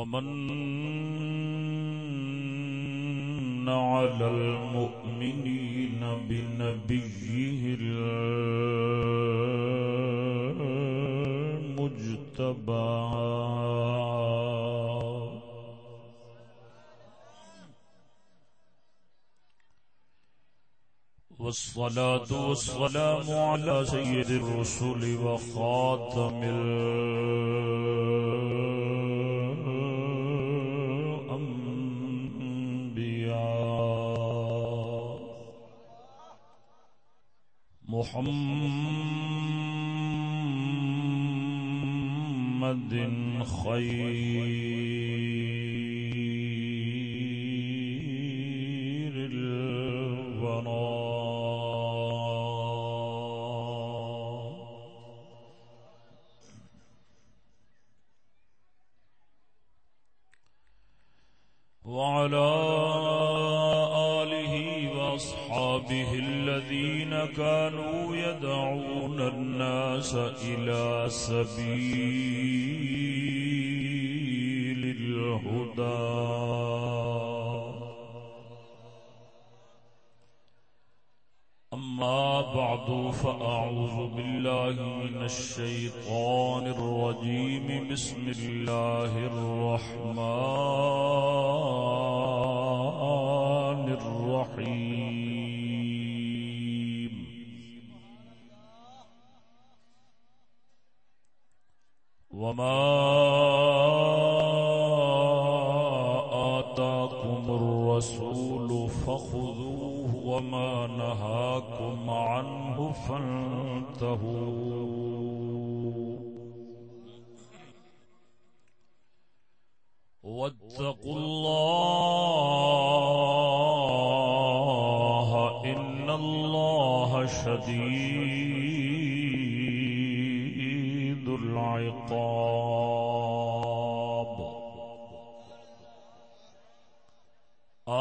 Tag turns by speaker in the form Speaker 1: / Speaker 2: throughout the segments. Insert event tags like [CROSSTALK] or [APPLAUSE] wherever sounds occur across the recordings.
Speaker 1: ومن على المؤمنين بنبيه المجتبى. والصلاة والسلام على سيد الرسل وخاتم الأنبياء محمد خير الناس إلى سبيل الهدى. أما بعد، فأعوذ بالله من الشيطان الرجيم. بسم الله الرحمن الرحيم. وما آتاكم الرسول فخذوه وما نهاكم عنه فانتهوا واتقوا الله إن الله شديد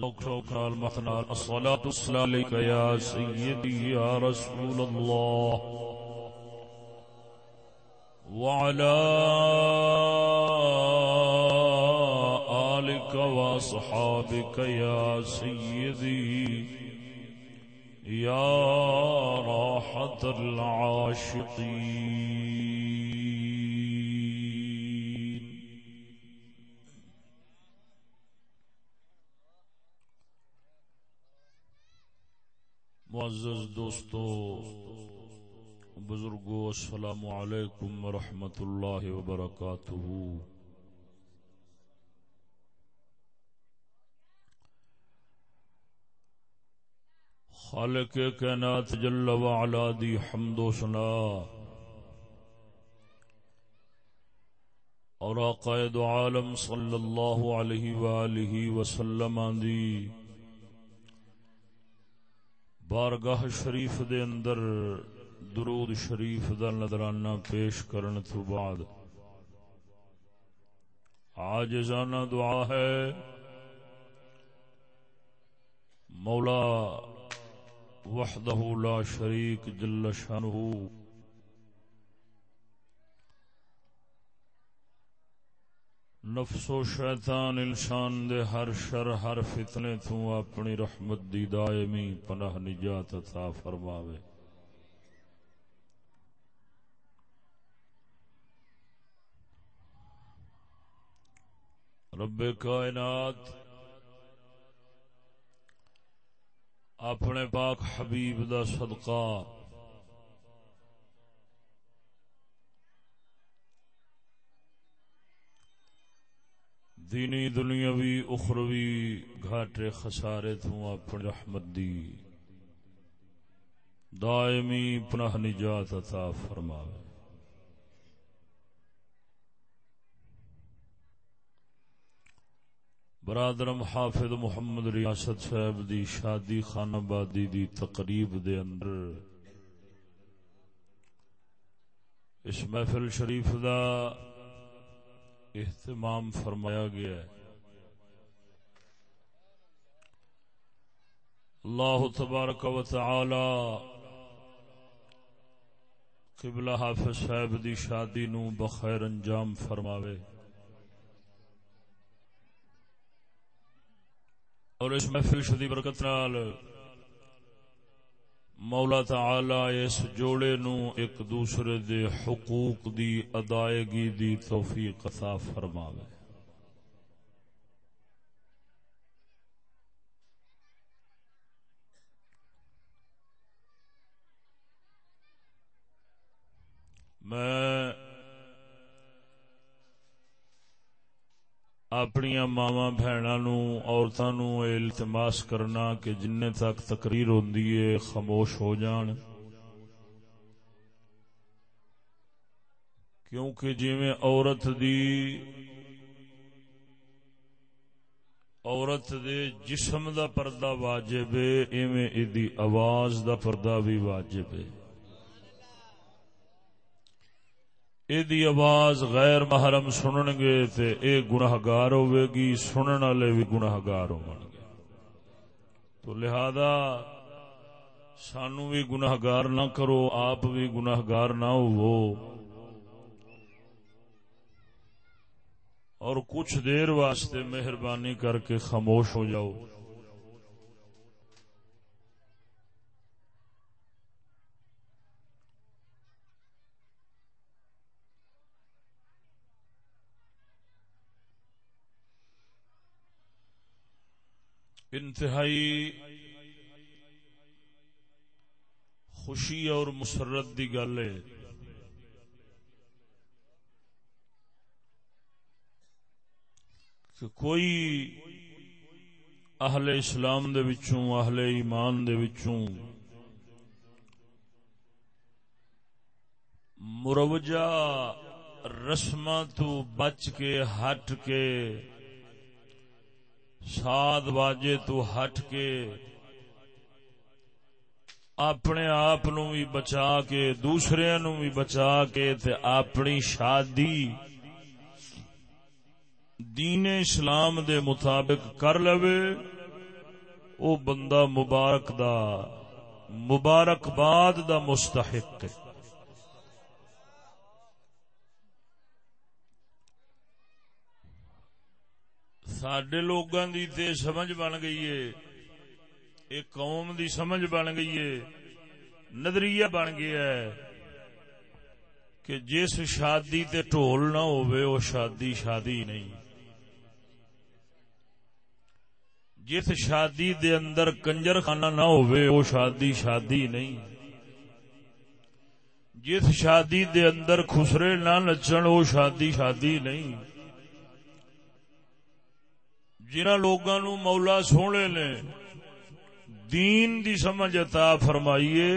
Speaker 1: لوك الصلاة والسلام رسول الله وعلى آلك وأصحابك يا سيدي يا راحة العاشقين معزز دوستو، بزرگو، السلام علیکم ورحمۃ اللہ وبرکاتہ۔ خالق کائنات جل وعلا دی حمد و سنا اور عقائد عالم صلی اللہ علیہ وآلہ وسلم دی بارگاہ شریف دے اندر، درود شریف دا نظرانہ پیش کرن تو بعد آجزانہ دعا ہے۔ مولا وحدہ لا شریک جل شانہ نفس و شیطان انسان دے ہر شر، ہر فتنے تو اپنی رحمت دی دائمی پناہ نجات عطا فرماوے۔ رب کائنات، اپنے پاک حبیب دا صدقہ دینی دنیاوی، اخروی گھاٹے خسارے تو اپنی رحمت دی۔ دائمی پناہ نجات عطا فرماوے۔ برادرم حافظ محمد ریاست صاحب دی شادی خان آبادی دی تقریب دے اندر اس محفل شریف دا اہتمام فرمایا گیا ہے۔ اللہ تبارک و تعالی قبلہ حافظ صاحب دی شادی نو بخیر انجام فرماوے۔ اور اس محفل شدی برکت نال مولا تعالی اس جوڑے نو ایک دوسرے دے حقوق دی ادائیگی دی توفیق عطا فرماوے۔ میں اپنی ماوا بہن عورتوں نو التماس کرنا کہ جن تک تقریر ہوندی ہے خاموش ہو جان۔ کیونکہ جویں عورت دی، عورت دے جسم دا پردہ واجب ہے ایویں ایدی آواز دا پردہ بھی واجب ہے ایدی آواز غیر محرم سنن گے تے اے گناہگار ہوئے گی سنن والے بھی گناہگار ہون گے تو لہذا سانو بھی گناہگار نہ کرو آپ بھی گناہگار نہ ہو اور کچھ دیر واسطے مہربانی کر کے خاموش ہو جاؤ انتہائی خوشی اور مسرت دی گل ہے۔ کہ کوئی اہل اسلام دے وچوں، اہل ایمان دے وچوں مروجہ رسماں تو بچ کے، ہٹ کے ساد واجے تو ہٹ کے اپنے آپ بھی بچا کے، دوسرے نو بھی بچا کے تے اپنی شادی دین اسلام دے مطابق کر لو او بندہ مبارک دا، مبارک باد دا مستحق ہے۔ سڈے لوگوں کی تے سمجھ بن گئی ہے ایک قوم دی سمجھ بن گئی ہے نظریہ بن گیا ہے کہ جس شادی تے ٹول نہ وہ شادی شادی نہیں جس شادی دے اندر کنجر خانہ نہ وہ شادی شادی نہیں جس شادی دے اندر خسرے نہ نچن وہ شادی شادی نہیں جنہ لوگوں نو مولا سونے نے دین دی سمجھ عطا فرمائیے،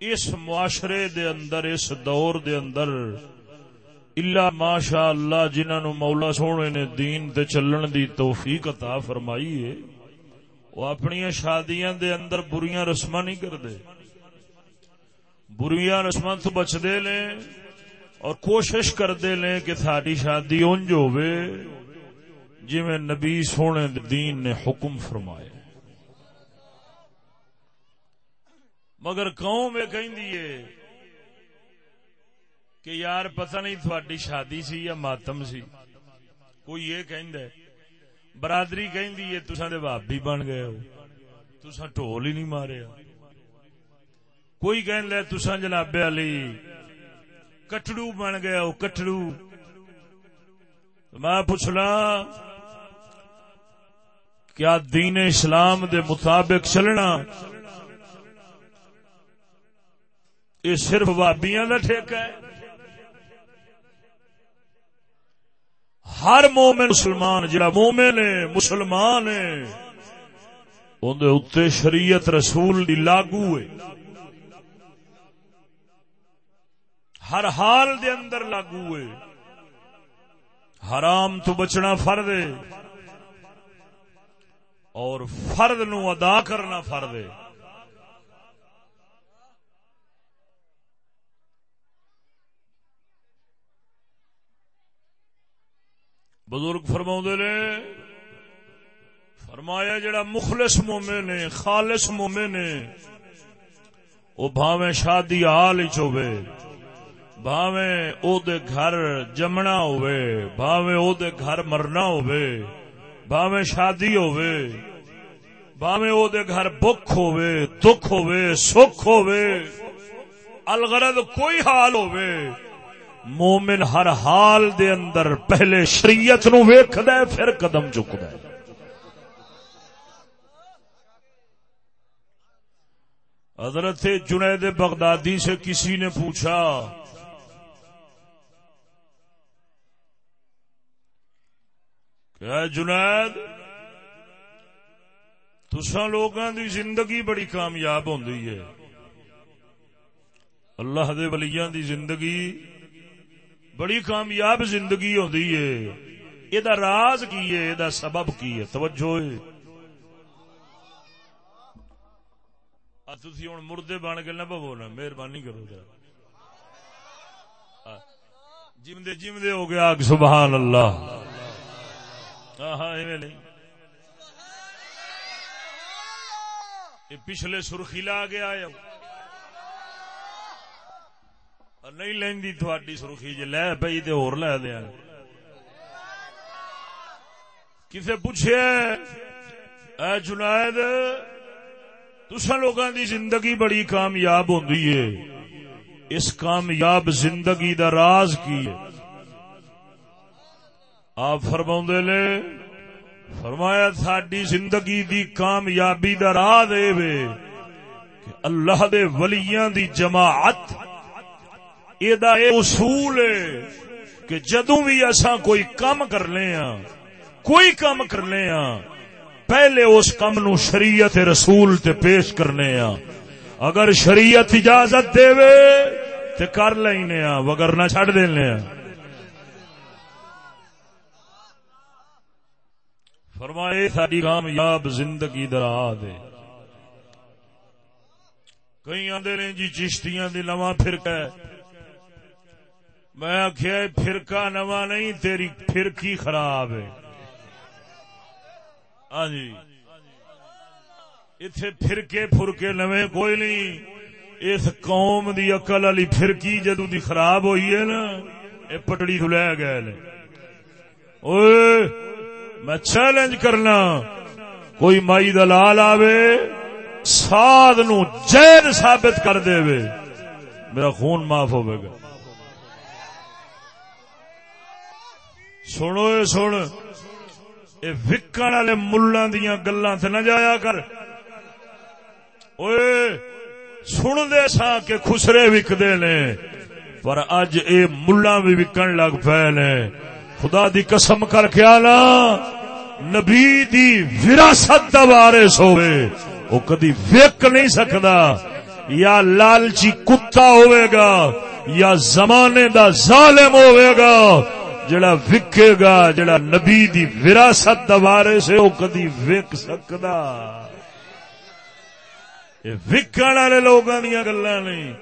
Speaker 1: اس معاشرے دے اندر، اس دور دے اندر اللہ ماشاء اللہ جنہوں نو مولا سونے نے دین دے چلن دی توفیق عطا فرمائیے، وہ اپنی شادیاں دے اندر بریاں رسم نہیں کرتے بریاں رسم تو بچتے لیں اور کوشش کرتے لیں کہ ساری شادی انج ہوئے جی میں نبی سونے دین نے حکم فرمایا مگر قوم یہ کہ کہ یار پتہ نہیں تھوڑی شادی سی یا ماتم سی۔ کوئی یہ کہ برادری کہ تسا دے بابی بن گئے ہو تسا ٹول ہی نہیں مارے کوئی کہ تسا جناب علی کٹڑو بن گیا ہو، کٹڑو۔ میں پوچھنا کیا دین اسلام دے مطابق چلنا؟ یہ صرف بابیاں کا ٹھیکہ ہے۔ ہر مومن مسلمان، جڑا مومن ہے، مسلمان ہے اندر اتنے شریعت رسول دی لاگو ہے۔ ہر حال دے اندر لاگو ہے۔ حرام تو بچنا فرد ہے۔ اور فرد نو ادا کرنا فرد ہے۔ بزرگ فرما نے، فرمایا جڑا مخلص مومے نے خالص مومے نے وہ بھاویں شادی حال چوے بھاویں او دے گھر جمنا ہوئے بھاویں او دے گھر مرنا ہوئے بھاویں شادی ہوئے بھاویں او دے گھر بک ہوئے دکھ ہوئے سکھ ہوئے الغرض کوئی حال ہوئے مومن ہر حال دے اندر پہلے شریعت نو ویکھدا ہے، پھر قدم چکدا ہے۔ حضرت جنید بغدادی سے کسی نے پوچھا کہ جنید تسا لوگوں دی زندگی بڑی کامیاب ہوندی ہے۔ اللہ دے ولیاں دی زندگی بڑی کامیاب زندگی ہوندی ہے۔ یہ راز کی ہے یہ سبب کی ہے؟ توجہ ہے۔ تھی ہوں مردے بن کے نہ پو نا، مہربانی کرو جمدے جمدے ہو گیا سبحان اللہ۔ ہاں پچھلے سرخی لا گیا نہیں لینی تھوڑی سرخی جی لے پی تو ہو لے دیا۔ کسے پوچھے، اے جنید تسا لوگوں دی زندگی بڑی کامیاب ہوندی ہے۔ اس کامیاب زندگی دا راز کی ہے؟ آپ فرما نے، فرمایا ساری زندگی دی کامیابی دا راہ دے وے کہ اللہ دے ولیاں دی جماعت اے اصول ہے کہ جدوں بھی اساں کوئی کام کرنے ہاں کوئی کام کرنے ہاں پہلے اس کم نو شریعت رسول تے پیش کرنے ہاں۔ اگر شریعت اجازت دے وے تے کر لینے ہاں وگر نہ چھڑ دینے ہاں۔ فرمائے ساری کامیاب زندگی درا دے۔ کئی آدھے نے جی چشتیاں دی نواں فرقہ ہے۔ میں آخیا فرقہ نواں نہیں، تیری فرقی خراب ہے۔ ہاں جی۔ اتے فرقے فرقے نویں کوئی نہیں۔ اس قوم دی اقل والی فرقی جدو دی خراب ہوئی ہے نا یہ پٹڑی تو لے گئے میں چیلنج کرنا۔ کوئی مائی دلال آوے، ساد نو جید ثابت کر دے وے۔ میرا خون معاف ہوئے گا۔ سنو سن۔ یہ وکن والے ملا دیا گلا نہ جایا کر۔ سن دے سا کہ خسرے وکدے نے۔ پر اج اے ملا بھی وکن لگ پے نے۔ خدا دی قسم کر کے آنا۔ نبی دی وراثت دا وارث ہوئے، وہ کدی وک نہیں سکتا۔ یا لالچی کتا ہوئے گا، یا زمانے دا ظالم ہوئے گا۔ جڑا وکے گا، جڑا نبی دی وراثت دا وارث ہے او کدی وک سکدا اے وکن والے لوگاں دیاں گلاں نہیں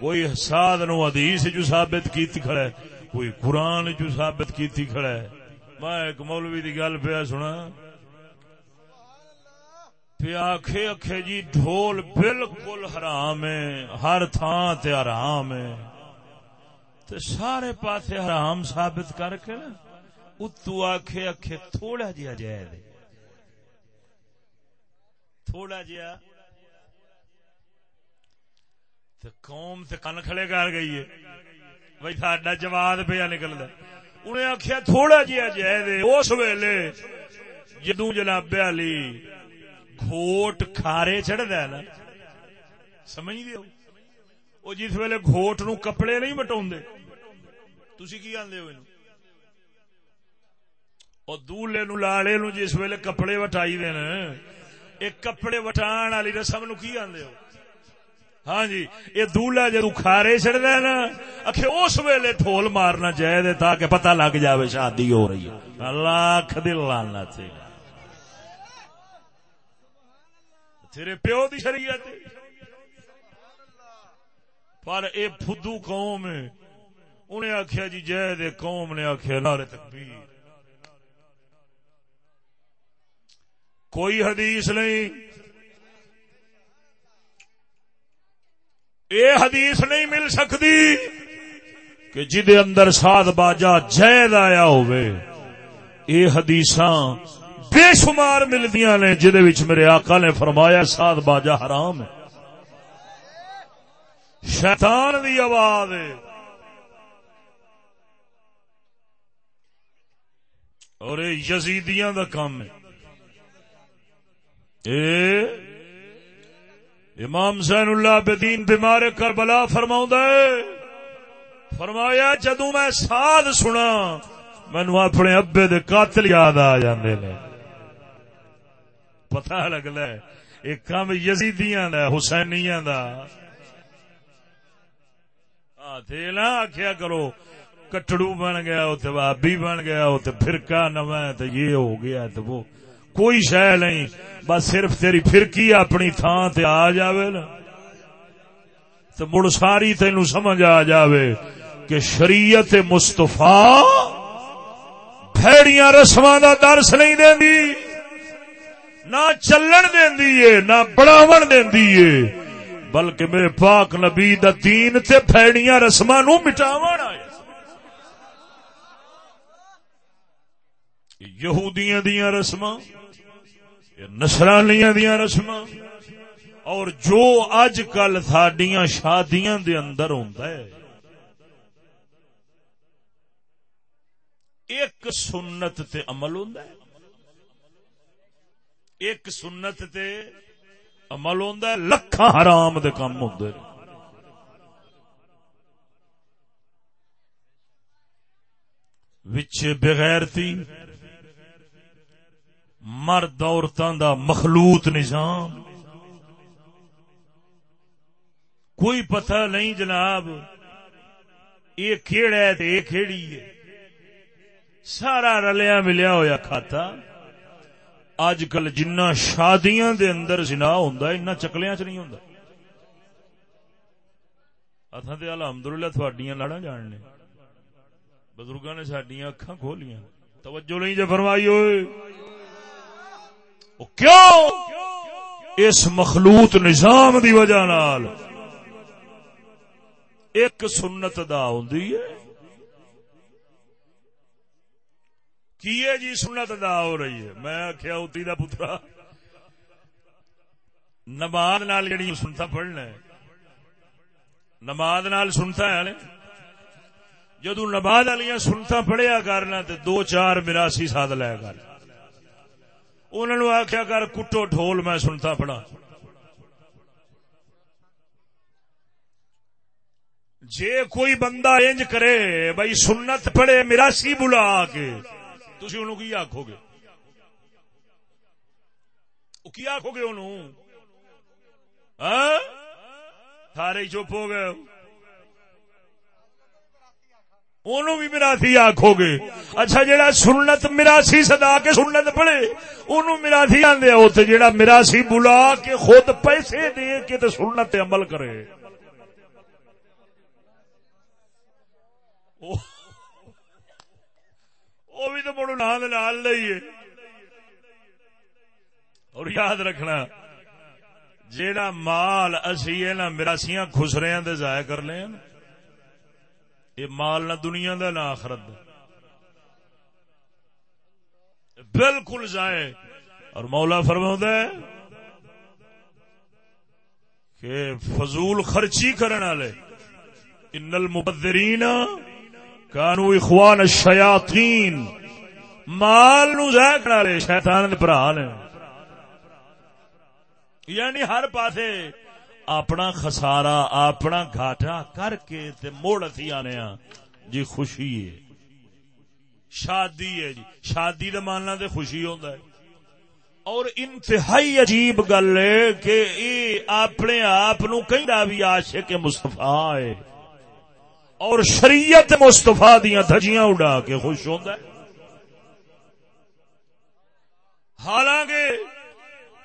Speaker 1: کوئی ساد نو حدیث جو ثابت کیتی کھڑا ہے، کوئی قرآن جو ثابت کیتی کھڑا ہے۔ میں ایک مولوی دی گل پیا سنا۔ پیا آخے اکھے جی ڈھول بالکل حرام ہے، ہر تھان تے حرام ہے۔ تو سارے پاسے حرام ثابت کر کے نا، اتو آخے اکھے تھوڑا جہا جائے تھوڑا جہا۔ قوم تے کن کھڑے کر گئی ہے۔ بھائی ساڈا جواب پہ نکلتا انہیں آخیا تھوڑا جہا جائے اس ویلے جدو جناب علی گھوٹ کھارے چڑھتا ہے نا سمجھ دیو وہ جس ویلے گھوٹ نو کپڑے نہیں مٹا تھی کی آدھے ہو اور دولے نو لاڑے نو جس ویلے کپڑے وٹائی دے ایک کپڑے وٹان والی رسم نو کی آدھے ہو؟ ہاں جی یہ دولا جدو کھارے چڑھ ہے نا، اکھے اس ویلے ٹھول مارنا چاہیے تاکہ پتہ لگ جاوے شادی ہو رہی ہے۔ لاکھ دل لانا چاہیے تیرے پیو دی شریعت پر اے فدو قوم انہیں آخیا جی جے دے قوم نے آخیا نارے تکبیر۔ کوئی حدیث نہیں۔ اے حدیث نہیں مل سکتی کہ جی جدے اندر ساد باجا جید آیا ہوئے۔ اے حدیثاں بے شمار ملدیاں نے جدے وچ میرے آقا نے فرمایا ساد باجا حرام ہے۔ شیطان دی آواز ہے۔ اور یزیدیاں دا کام ہے۔ اے امام زین اللہ بدین بیمار کربلا فرماؤں فرمایا جدو میں ساد سنا مینو اپنے ابے دے قاتل یاد آ جاندے نے۔ پتہ لگتا ہے ایک کام یزیدیاں دا، حسینیاں دا۔ تھے نا آخیا کرو، کٹڑو بن گیا اتنے بابی بن گیا اتنے فرقہ نو تو یہ ہو گیا تو وہ کوئی شہ نہیں، بس صرف تیری فرقی اپنی تھان تے آ جاوے نا۔ تو مڑ ساری تین سمجھ آ جاوے کہ شریعت مستفا بھڑیاں رسم کا درس نہیں دی نہ چلن دینی نہ بڑھاو دینی بلکہ میرے پاک نبی دا دین تے پھیڑیاں رسما نو مٹاون آئے۔ یہودیاں دیاں رسما نسرانیاں دیاں رسما اور جو اج کل ساڈیاں شادیاں دے اندر ہوندا ہے۔ ایک سنت تے عمل ہوندا ہے۔ ایک سنت تے عمل ہوندا ہے۔ لکھاں حرام دے کم ہوندے وچ بغیرتی مرد عورتوں دا مخلوط نظام. کوئی پتہ نہیں جناب، یہ کھیڑا ہے یہ کھیڑی ہے؟ سارا رلیا ملیا ہوا کھاتا۔ اج کل جنہ شادیاں دے اندر زنا ہوندا ان چکلیاں چ نہیں ہوندا۔ اتھا تے الحمدللہ تھوڑیاں لڑا جاننے۔ بزرگاں نے ساڈیاں اکھاں کھولیاں۔ توجہ نہیں جے فرمائی ہوئے۔ کیوں؟ اس مخلوط نظام دی وجہ نال ایک سنت دا ہوندی ہے۔ کی ہے جی سنت ادا ہو رہی ہے؟ میں آخیا اتی کا پترا۔ نماز نال جڑی سنتا پڑھنا ہے۔ نماز نال سنتا ہے جدو نماز والی سنتا پڑھیا کرنا تو دو چار مراسی ساتھ لیا کر انہوں نے آخیا کر، کٹو ڈھول میں سنتا پڑھا جے کوئی بندہ انج کرے بھائی سنت پڑھے مراسی بلا کے تھی انہوں کی آخو گے؟ کی آخو گے انہوں؟ ہاں؟ سارے چپ ہو گئے۔ انہوں بھی مراسی آخو گے۔ اچھا جہاں سنت مراسی سدا کے سنت پڑے انہوں مراسی آدھے اتنے جہاں مراسی بلا کے خود پیسے دے کے تو سنت عمل کرے۔ وہ بھی تو مڑ نال نال لئیے اور یاد رکھنا، جیڑا مال اسی نا مراسیاں خسریا دے ضائع کر لے یہ مال نہ دنیا دا نہ آخرت بالکل ضائع اور مولا فرما ہے کہ فضول خرچی کرنے والے، ان المبذرین کانو اخوان الشیاطین، مال نو ضائع کرا لے شیطان دے بھرا نے یعنی ہر پاسے اپنا خسارا اپنا گھاٹا کر کے تے موڑ اسی آنے ہاں۔ جی خوشی ہے۔ شادی ہے جی۔ شادی دا ماننا تے خوشی ہوندا ہے۔ اور انتہائی عجیب گل ہے کہ اے اپنے آپ نو کہیں بھی عاشق مصطفیٰ ہے۔ اور شریعت مستفا دیا دھجیاں اڈا کے خوش ہوتا ہے۔ حالانکہ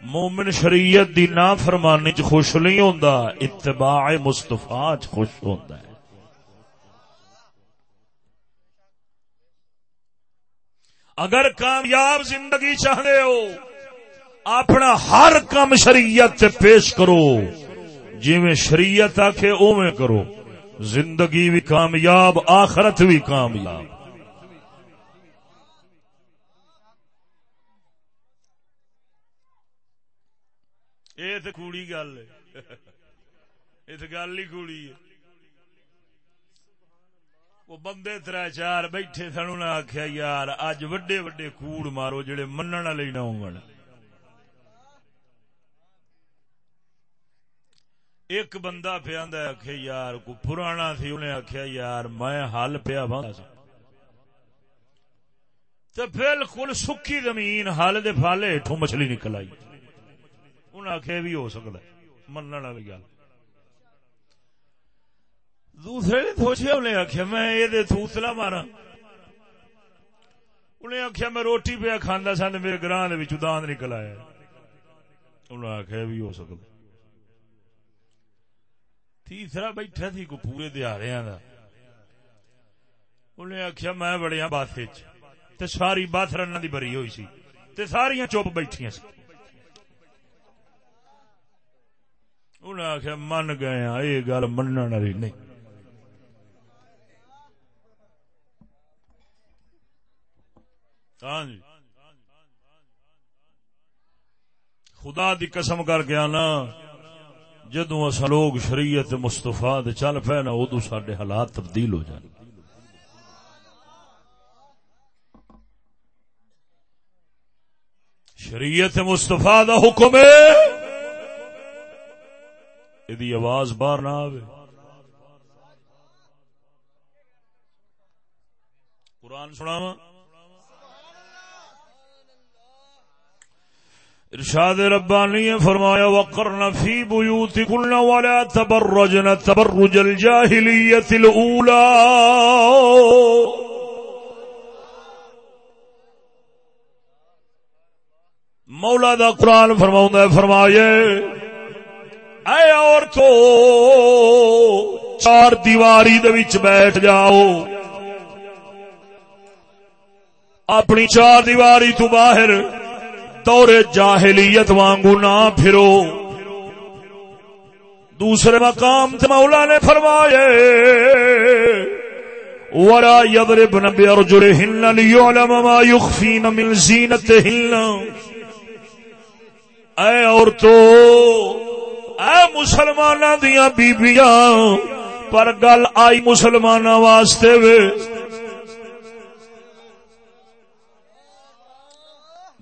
Speaker 1: مومن شریعت دی نا فرمانی چ خوش نہیں ہوندا، اتباع مستفا چ خوش ہوندا ہے۔ اگر کامیاب زندگی چاہتے ہو، اپنا ہر کام شریعت پیش کرو۔ جی شریعت آخ اوے کرو۔ زندگی بھی کامیاب، آخرت بھی کامیاب۔ یہ تو کوڑی گل ہے یہ تو گل ہی کوڑی ہے وہ بندے تر چار بیٹھے سن انہیں آخیا یار اج وڈے وڈے کوڑ مارو جڑے من والے نہ ہو ایک بندہ پیا آخ یار کو پرانا سی انہیں آخیا یار میں حل پیا تو بالکل سکی زمین حل دے فالے ہٹوں مچھلی نکل آئی آخیا بھی ہو سکتا ہے من والی گل دوسرے نے سوچیا انہیں آخیا میں یہ تھوتلا مارا انہیں آخیا میں روٹی پیا کھانا سا میرے گراہ دان نکل آیا انہیں آخیا بھی ہو سکتا تیسرا بیٹھا تھی کو پورے دیہڑے کا انہیں آخیا میں بڑیا بات ساری بات رن کی بری ہوئی سی تے ساریا چپ بیٹھیا سی انہیں آخیا من گئے ہاں یہ گل من والی نہیں. ہاں جی۔ خدا دی قسم کر کے آنا جدو اصا لوگ شریعت مستفا چل پے نا ادو سڈے حالات تبدیل ہو جائے شریعت مستفا دا حکم ہے یہ آواز باہر نہ آئے قرآن سناوا ارشاد ربانی فرمایا، وقرن فی بیوتکن ولا تبرجن تبرج الجاہلیت الاولا مولا دا قرآن فرماؤں ہے، فرمائے اے عورتو، چار دیواری دے وچ بیٹھ جاؤ۔ اپنی چار دیواری تو باہر دور جاہلیت وانگو نہ پھرو۔ دوسرے مقام تے مولا نے فرمایا، ورا یضربن بیرجلہن لیعلم ما یخفین من زینتہن اے عورتو اے مسلمانہ دیاں بیبیاں، پر گل آئی مسلمانہ واسطے وے۔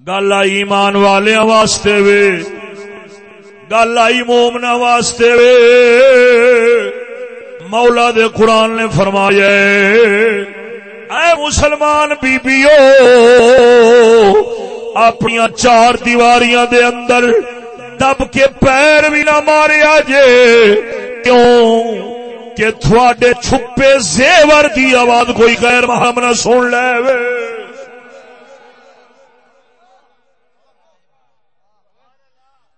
Speaker 1: گل آئی ایمان والے واسطے وے۔ گل آئی مومنا واسطے وے۔ مولا دے قرآن نے فرمایا اے مسلمان بیبیو اپنی چار دیواریاں دے اندر دب کے پیر بھی نہ ماریا جے۔ کیوں؟ کہ تھوڑے چھپے زیور دی آواز کوئی غیر محرم نہ سن لے وے۔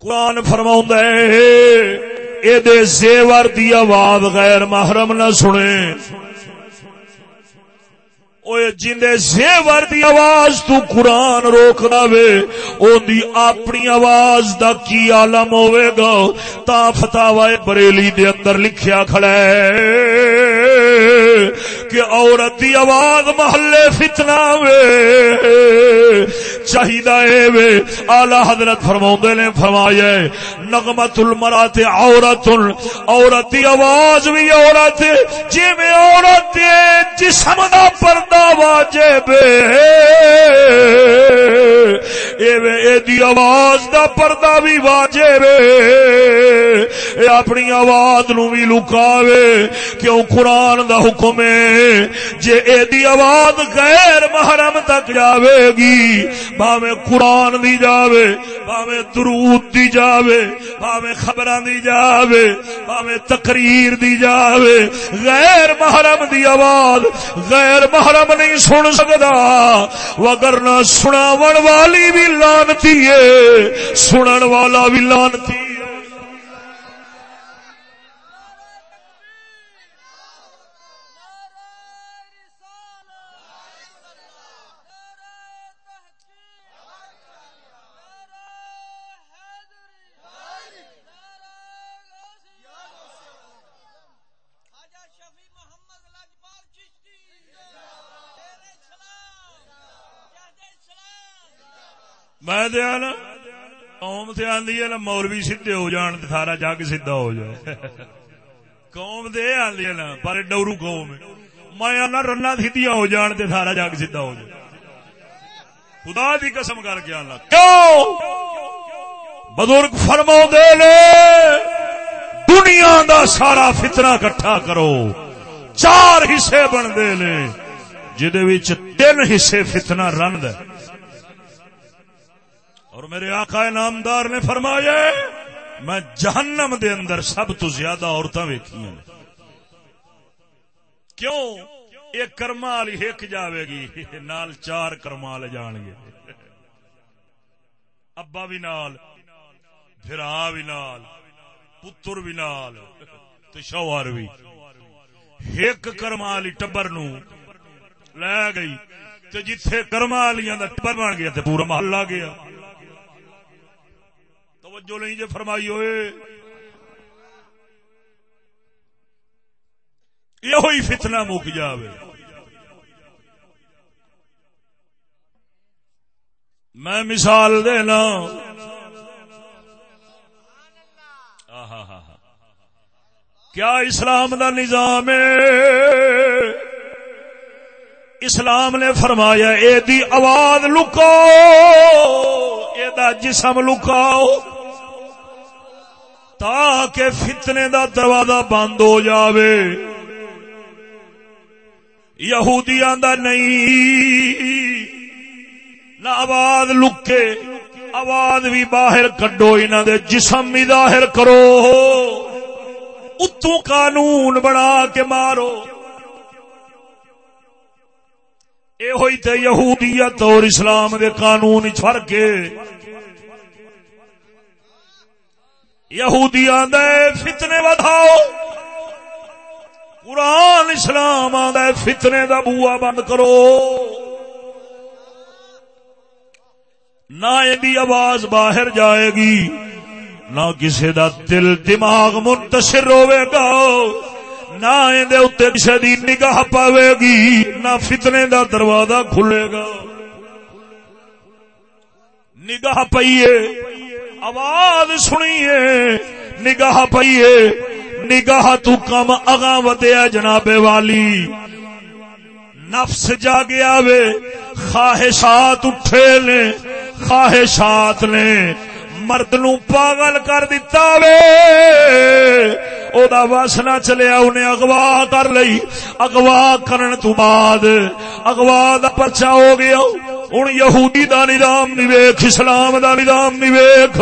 Speaker 1: قرآن فرما دے زیور دی آواز غیر محرم نہ سنے۔ جن زیور دی آواز تو قرآن روک دے دی اپنی آواز دا کی عالم ہوئے گا تا فتاوا بریلی دے اندر لکھیا کھڑا ہے کہ عورت دی آواز محلے فتنہ وے چاہیے وے۔ آلہ حضرت فرما نے فرمایا نغمت المرات عورت عورت دی آواز بھی عورت جی میں عورت جسم دا پردہ واجب اے دی آواز دا پردہ بھی واجب اے اپنی آواز نو بھی لکاوے، کیوں قرآن دا حکم ہے؟ جے اے دی آواز غیر محرم تک جاوے گی باوے قرآن دی جاوے باوے درود دی جاوے باوے خبران دی جاوے باوے تقریر دی جاوے غیر محرم دی آواز غیر محرم نہیں سن سکتا وگر نہ سناون والی بھی لانتی ہے سنن والا بھی لانتی میں دیا نا قوم سے آدھی ہے نا مولوی سیدے ہو جان سارا جگ سیدا ہو جائے قوم دے آدھی ہے نا پر ڈورو قوم میں آنا رنا سیدیاں ہو جان تے سارا جگ سیدا ہو جائے خدا دی قسم کر کے آنا کیوں بزرگ فرما دے لے دنیا دا سارا فتنہ کٹھا کرو چار حصے بن دے لے جدے تین حصے فتنہ رند ہے اور میرے آقا نامدار نے فرمایا میں جہنم دے اندر سب تو زیادہ عورتیں ویکھی کیوں؟ ایک کرمال ہک جاوے گی، نال چار کرمال جان گے۔ ابا بھی نال برا بھی نال، پتر بھی نال شوہر بھی۔ ایک کرمالی ٹبر نو لے گئی جتھے کرمالیاں دا ٹبر بن گیا، تے پورا محلہ گیا۔ توجہ نہیں جے فرمائی ہوئے۔ یہ فتنہ مک جاوے۔ میں مثال دینا۔ کیا اسلام دا نظام ہے؟ اسلام نے فرمایا، اے دی آواز لکاؤ، اے دا جسم لکاؤ۔ تاکہ فتنے دا دروازہ بند ہو جاوے۔ یہودیاں دا نہیں۔ نہ آواز لکے، آواز بھی باہر کڈو انہوں دے، جسم بھی ظاہر کرو۔ اتو قانون بنا کے مارو۔ اے ہوئی تے یہودیت اور اسلام دے قانون فرق یہودیاں دے فتنے بدھاؤ قرآن اسلام آدھا فتنے دا بوا بند کرو۔ نہ یہ آواز باہر جائے گی، نہ کسی دا دل دماغ منتشر ہوئے گا، نہ کسی دی نگاہ پاوے گی، نہ فتنے دا دروازہ کھلے گا۔ نگاہ پئیے۔ آواز سنیے، نگاہ پئیے، نگاہ تو کم اگاں ودیا جناب والی۔ نفس جا گیا وے خواہشات اٹھے لیں خواہشات لیں مرد نو پاگل کر دیتا وے۔ او دا وس نہ چلیا انہیں اغوا کر لئی۔ اغوا کرن تو بعد اغوا دا پرچا ہو گیا۔ ہوں یہودی دا نظام نہیں ویخ اسلام دا نظام نہیں ویخ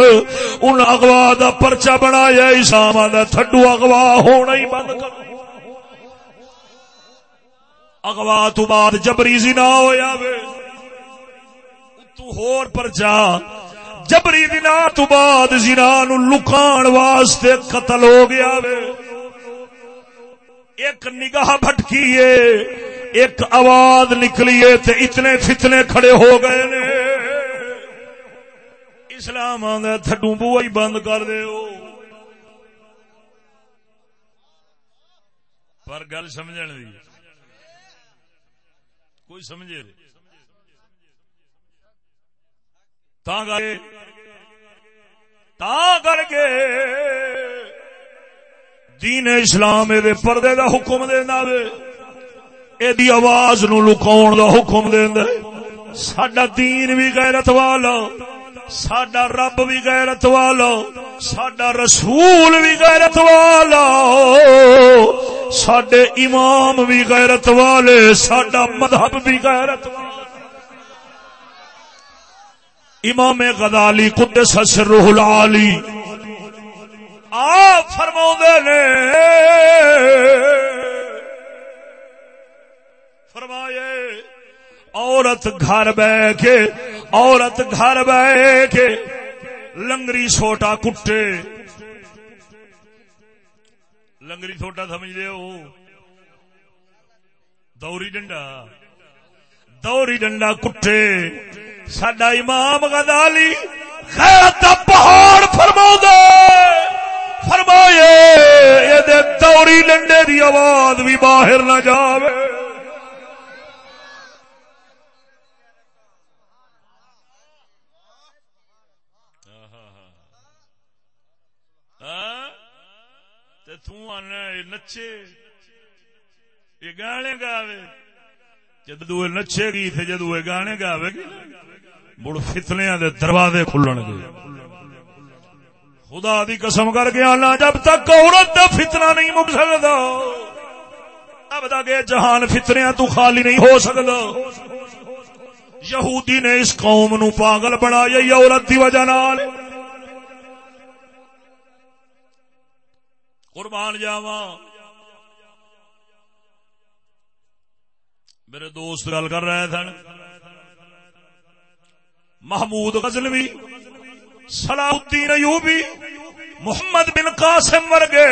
Speaker 1: ان اغوا دا پرچا بنایا اسلام دا تھڈو اغوا ہونا ہی بند کر اغوا تو بعد جبری زنا ہویا وے۔ تو ہور پرچا جبری دنا تو بعد زنا نو لکان واسطے قتل ہو گیا وے۔ ایک نگاہ بھٹکیے، ایک آواز نکلیے تے اتنے فتنے کھڑے ہو گئے نے۔ اسلام آدھا تھڈو بو ہی بند کر دے پر گل سمجھ دی۔ کوئی سمجھے رہے کر کے دین اسلام دے پردے دا حکم دینا دے اے۔ دی آواز نو لکاؤن دا حکم دینا دے ساڈا دین بھی غیرت والا، ساڈا رب بھی غیرت والا، ساڈا رسول بھی غیرت والا، ساڈے امام بھی غیرت والے، ساڈا مذہب بھی غیرت والا امام غزالی قدس سرہ العالی آپ فرما نے، فرمائے، عورت گھر بہ کے عورت گھر بہ کے لنگری سوٹا کٹے۔ لنگری سوٹا سمجھ ہو؟ دوری ڈنڈا دوری ڈنڈا کٹے۔ سڈا امام غزالی خیرت پہاڑ فرما فرمائے یہ دوری ڈنڈے دی آواز بھی باہر نہ جاوے۔ نچے۔ یہ گانے گاوے۔ جدو نچے گی تھے جدو گانے گاوے گی۔ مڑ فتنیا دے دروازے کھلن گے خدا دی قسم کر کے آنا جب تک عورت دا فتنہ نہیں مک سکتا اب تک یہ جہان فتنیا تو خالی نہیں ہو سکتا یہودی نے اس قوم نو پاگل بنایا یہ عورت دی وجہ نال قربان جاوا میرے دوست گل کر رہے تھے محمود غزلوی صلاح الدین ایوبی، محمد بن قاسم ورگے۔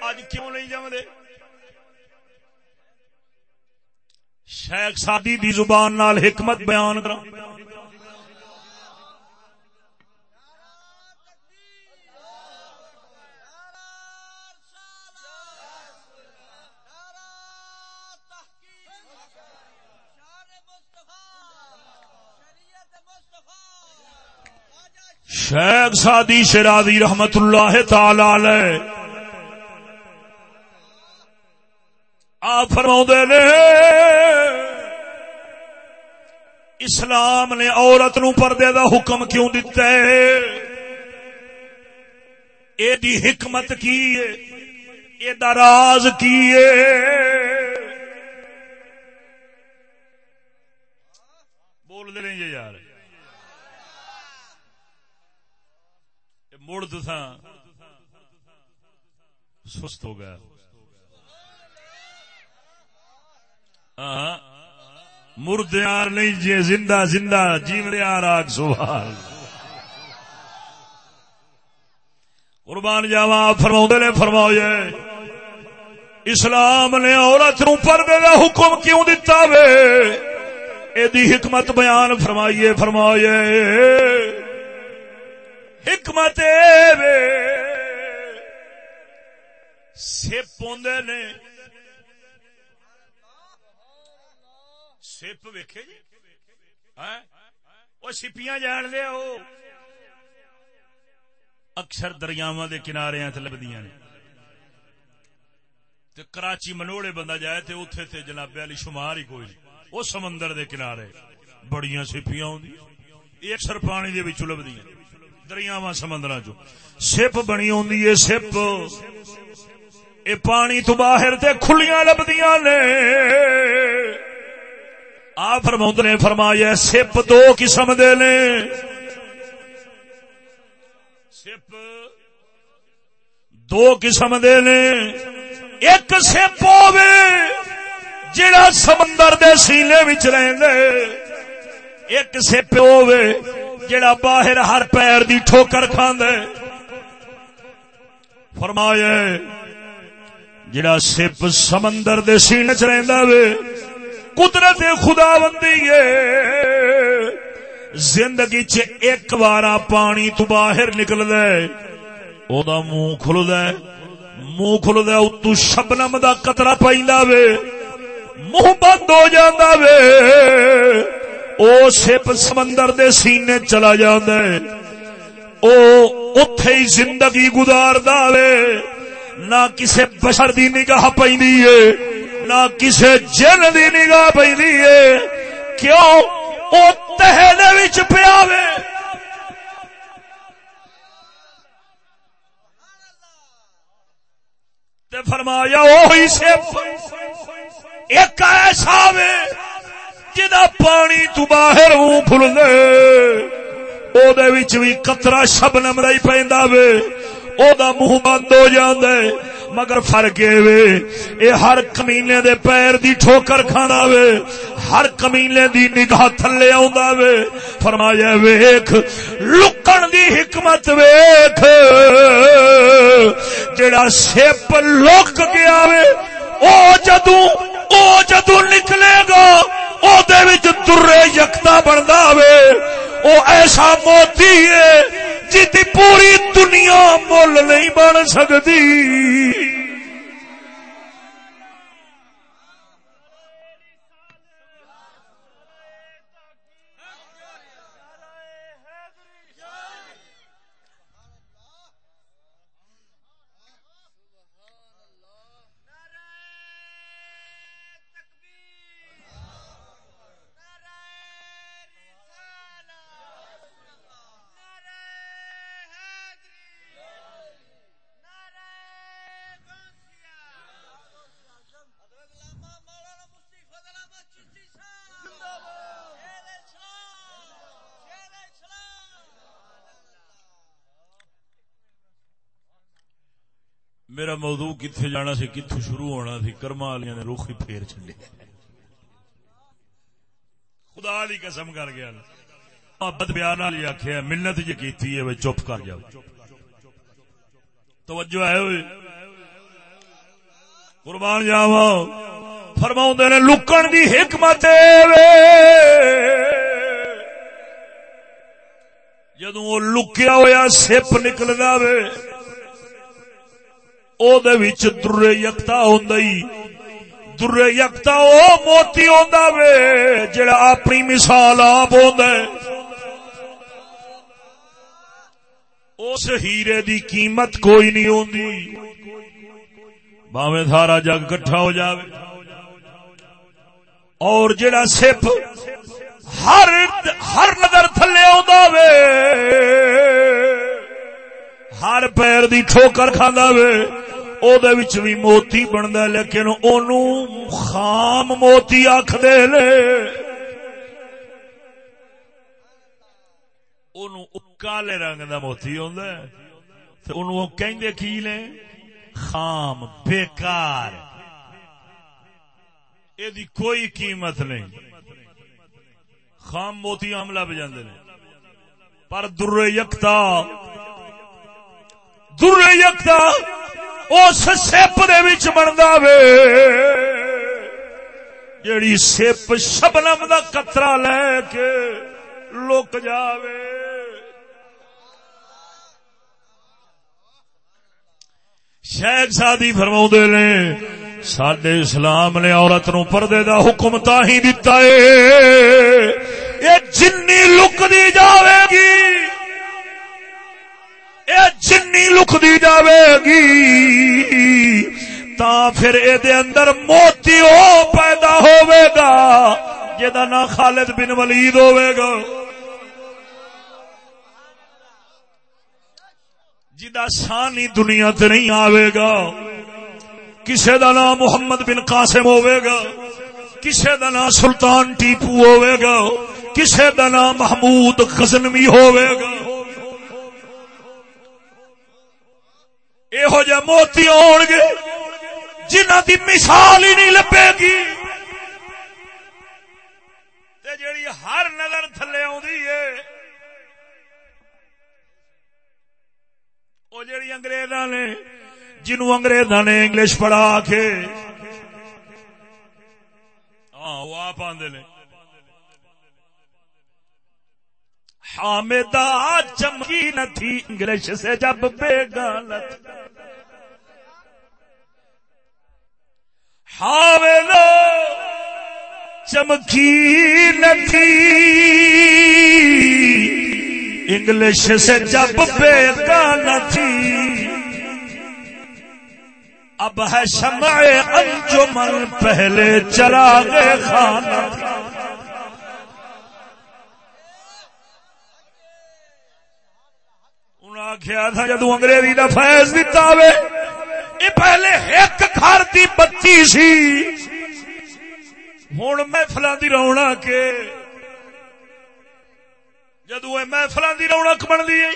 Speaker 1: آج کیوں نہیں جمدے شیخ سادی دی زبان نال حکمت بیان کرا شیخ سادی شرادی رحمت اللہ تعالی آپ فرما نے، اسلام نے عورت نو پردے دا حکم کیوں دیتا ہے؟ اے دی حکمت کی ہے؟ اے دا راز کی ہے؟ بول دے رہے ہیں یار۔ مڑ تسا سست ہو گیا۔ مرد یار نہیں جی زندہ زندہ جیون یار آگ سوال۔ قربان جاوا فرما نے فرماؤ اسلام نے عورت نو پردے کا حکم کیوں دتا وے؟ یہ حکمت بیان فرمائیے فرمائیے۔ حکمت سپ نے۔ سپ ویکھے جی؟ ہاں؟ وہ سپیاں جان لیا وہ اکثر دریاوا کے کنارے لبدیاں نے۔ تے کراچی منوڑے بندہ جائے تے اتے تے جناب علی شمار ہی کوئی وہ سمندر دے کنارے۔ بڑیاں سپیاں آدی یہ اکثر پانی دے بچوں لبدیاں۔ دریاوا سمندر چ سپ بنی ہوں سپ۔ اے پانی تو باہر تے کھلیاں لبدیاں نے۔ آ فرما نے فرمایا، سپ دو قسم دے نے۔ سپ دو قسم دے نے۔ ایک سپ ہوے جڑا سمندر دے سینے وچ رہندے ایک سپ ہوے جڑا باہر ہر پیر دی ٹھوکر کھاند فرمایا جڑا سپ سمندر دے سینے چ رہندا وے، قدرت خدا بندی زندگی چ ایک بار پانی تو باہر نکل دے او دا منہ کھل دے منہ کھل دے اتو شبنم دا قطرہ پیندا وے۔ منہ بند ہو جاندا وے۔ او سپ سمندر دے سینے چلا جاندا ہے۔ او اوتھے ہی زندگی گزار دے نہ کسے بشر دی نگاہ پیندی ہے، نہ کسے جن دی نگاہ پیندی ہے۔ کیوں؟ او تہے دے وچ پیاوے تے فرمایا وہی سپ ایک ایسا وے۔ جدا پانی تو باہر ہوں پھل دے او دے وچ بھی قطرہ شبنم رہی پیندا وے، او دا منہ بند ہو جاندا ہے۔ مگر فرق وے، اے ہر کمینے دے پیر دی ٹھوکر کھانا وے، ہر کمینے دی نگاہ تھلے آوندا وے۔ فرمایا ویکھ لکن دی حکمت ویکھ، جڑا سپ لک گیا وے او جدوں او جدوں نکلے گا او دے وچ درے یکتا بندا وے۔ او ایسا موتی ہے جی پوری دنیا مل نہیں بن سکتی۔ میرا موضوع کتنے جانا سی کتوں شروع ہونا سی، کرما والیا نے رخ ہی پھیر چلے خدا لی قسم کر گیا۔ محبت بیان والی آخیا منت جی کی ہے چپ کر جاؤ۔ توجہ ہے ہوئے قربان جاوا فرما نے، لکن کی حکمت جدو لکیا ہوا سپ نکلنا وے۔ او دے وچ در یکتا ہوندئی در یکتا او موتی ہوندا وے جڑا اپنی مثال آپ ہوندا ہے اس ہیرے دی قیمت کوئی نہیں ہوندی باویں سارا جگ کٹھا ہو جاوے اور جڑا سپ ہر ہر نظر تھلے آ ہر پیر دی ٹھوکر کھانا وے او دے وچ بھی موتی بندا لیکن اونوں خام موتی آکھ دے لے اونوں کالے رنگ دا موتی ہوندا ہے تے اونوں کہندے کی لے خام بیکار اے دی کوئی قیمت نہیں خام موتی عملہ بجاندے نے پر در یکتا در یکتا اس سپ بنتا وے۔ جیڑی سپ شبنم دا کترا لے کے لک جاوے۔ شیخ سادی فرما نے سڈے اسلام نے عورت نو پردے دا حکم تا ہی دتا ہے۔ یہ جنی لک دی جاوے گی۔ جنی لک دی جاوے گی تا پھر اے دے اندر موتی ہو پیدا ہوئے گا جدا نا خالد بن ولید ہوئے گا جدا سانی دنیا تے نہیں آوے گا کسے دا نام محمد بن قاسم ہوئے گا کسے دا نام سلطان ٹیپو ہوئے گا کسے دا نام محمود غزنوی ہوئے گا یہو جہ موتی آن گے جنہ دی مثال ہی نہیں لبے گی جیڑی ہر نظر تھلے ہے وہ جیڑی انگریزاں نے جنوں انگریزاں نے انگلش پڑھا کے ہاں وہ آپ آدھے نے حامدہ چمکی نہ تھی، انگلش سے جب بے گالت حامدہ چمکی نتھی انگلش سے جب بے گانا تھی۔ اب ہے شمع انجمن، پہلے چلا گئے خانہ آخیا تھا جدو انگریزی کا فیض دتا یہ پہلے ایک گھر کی بتی سی۔ ہوں محفل کی رونا کے جدو محفل کی رونق بنتی ہے،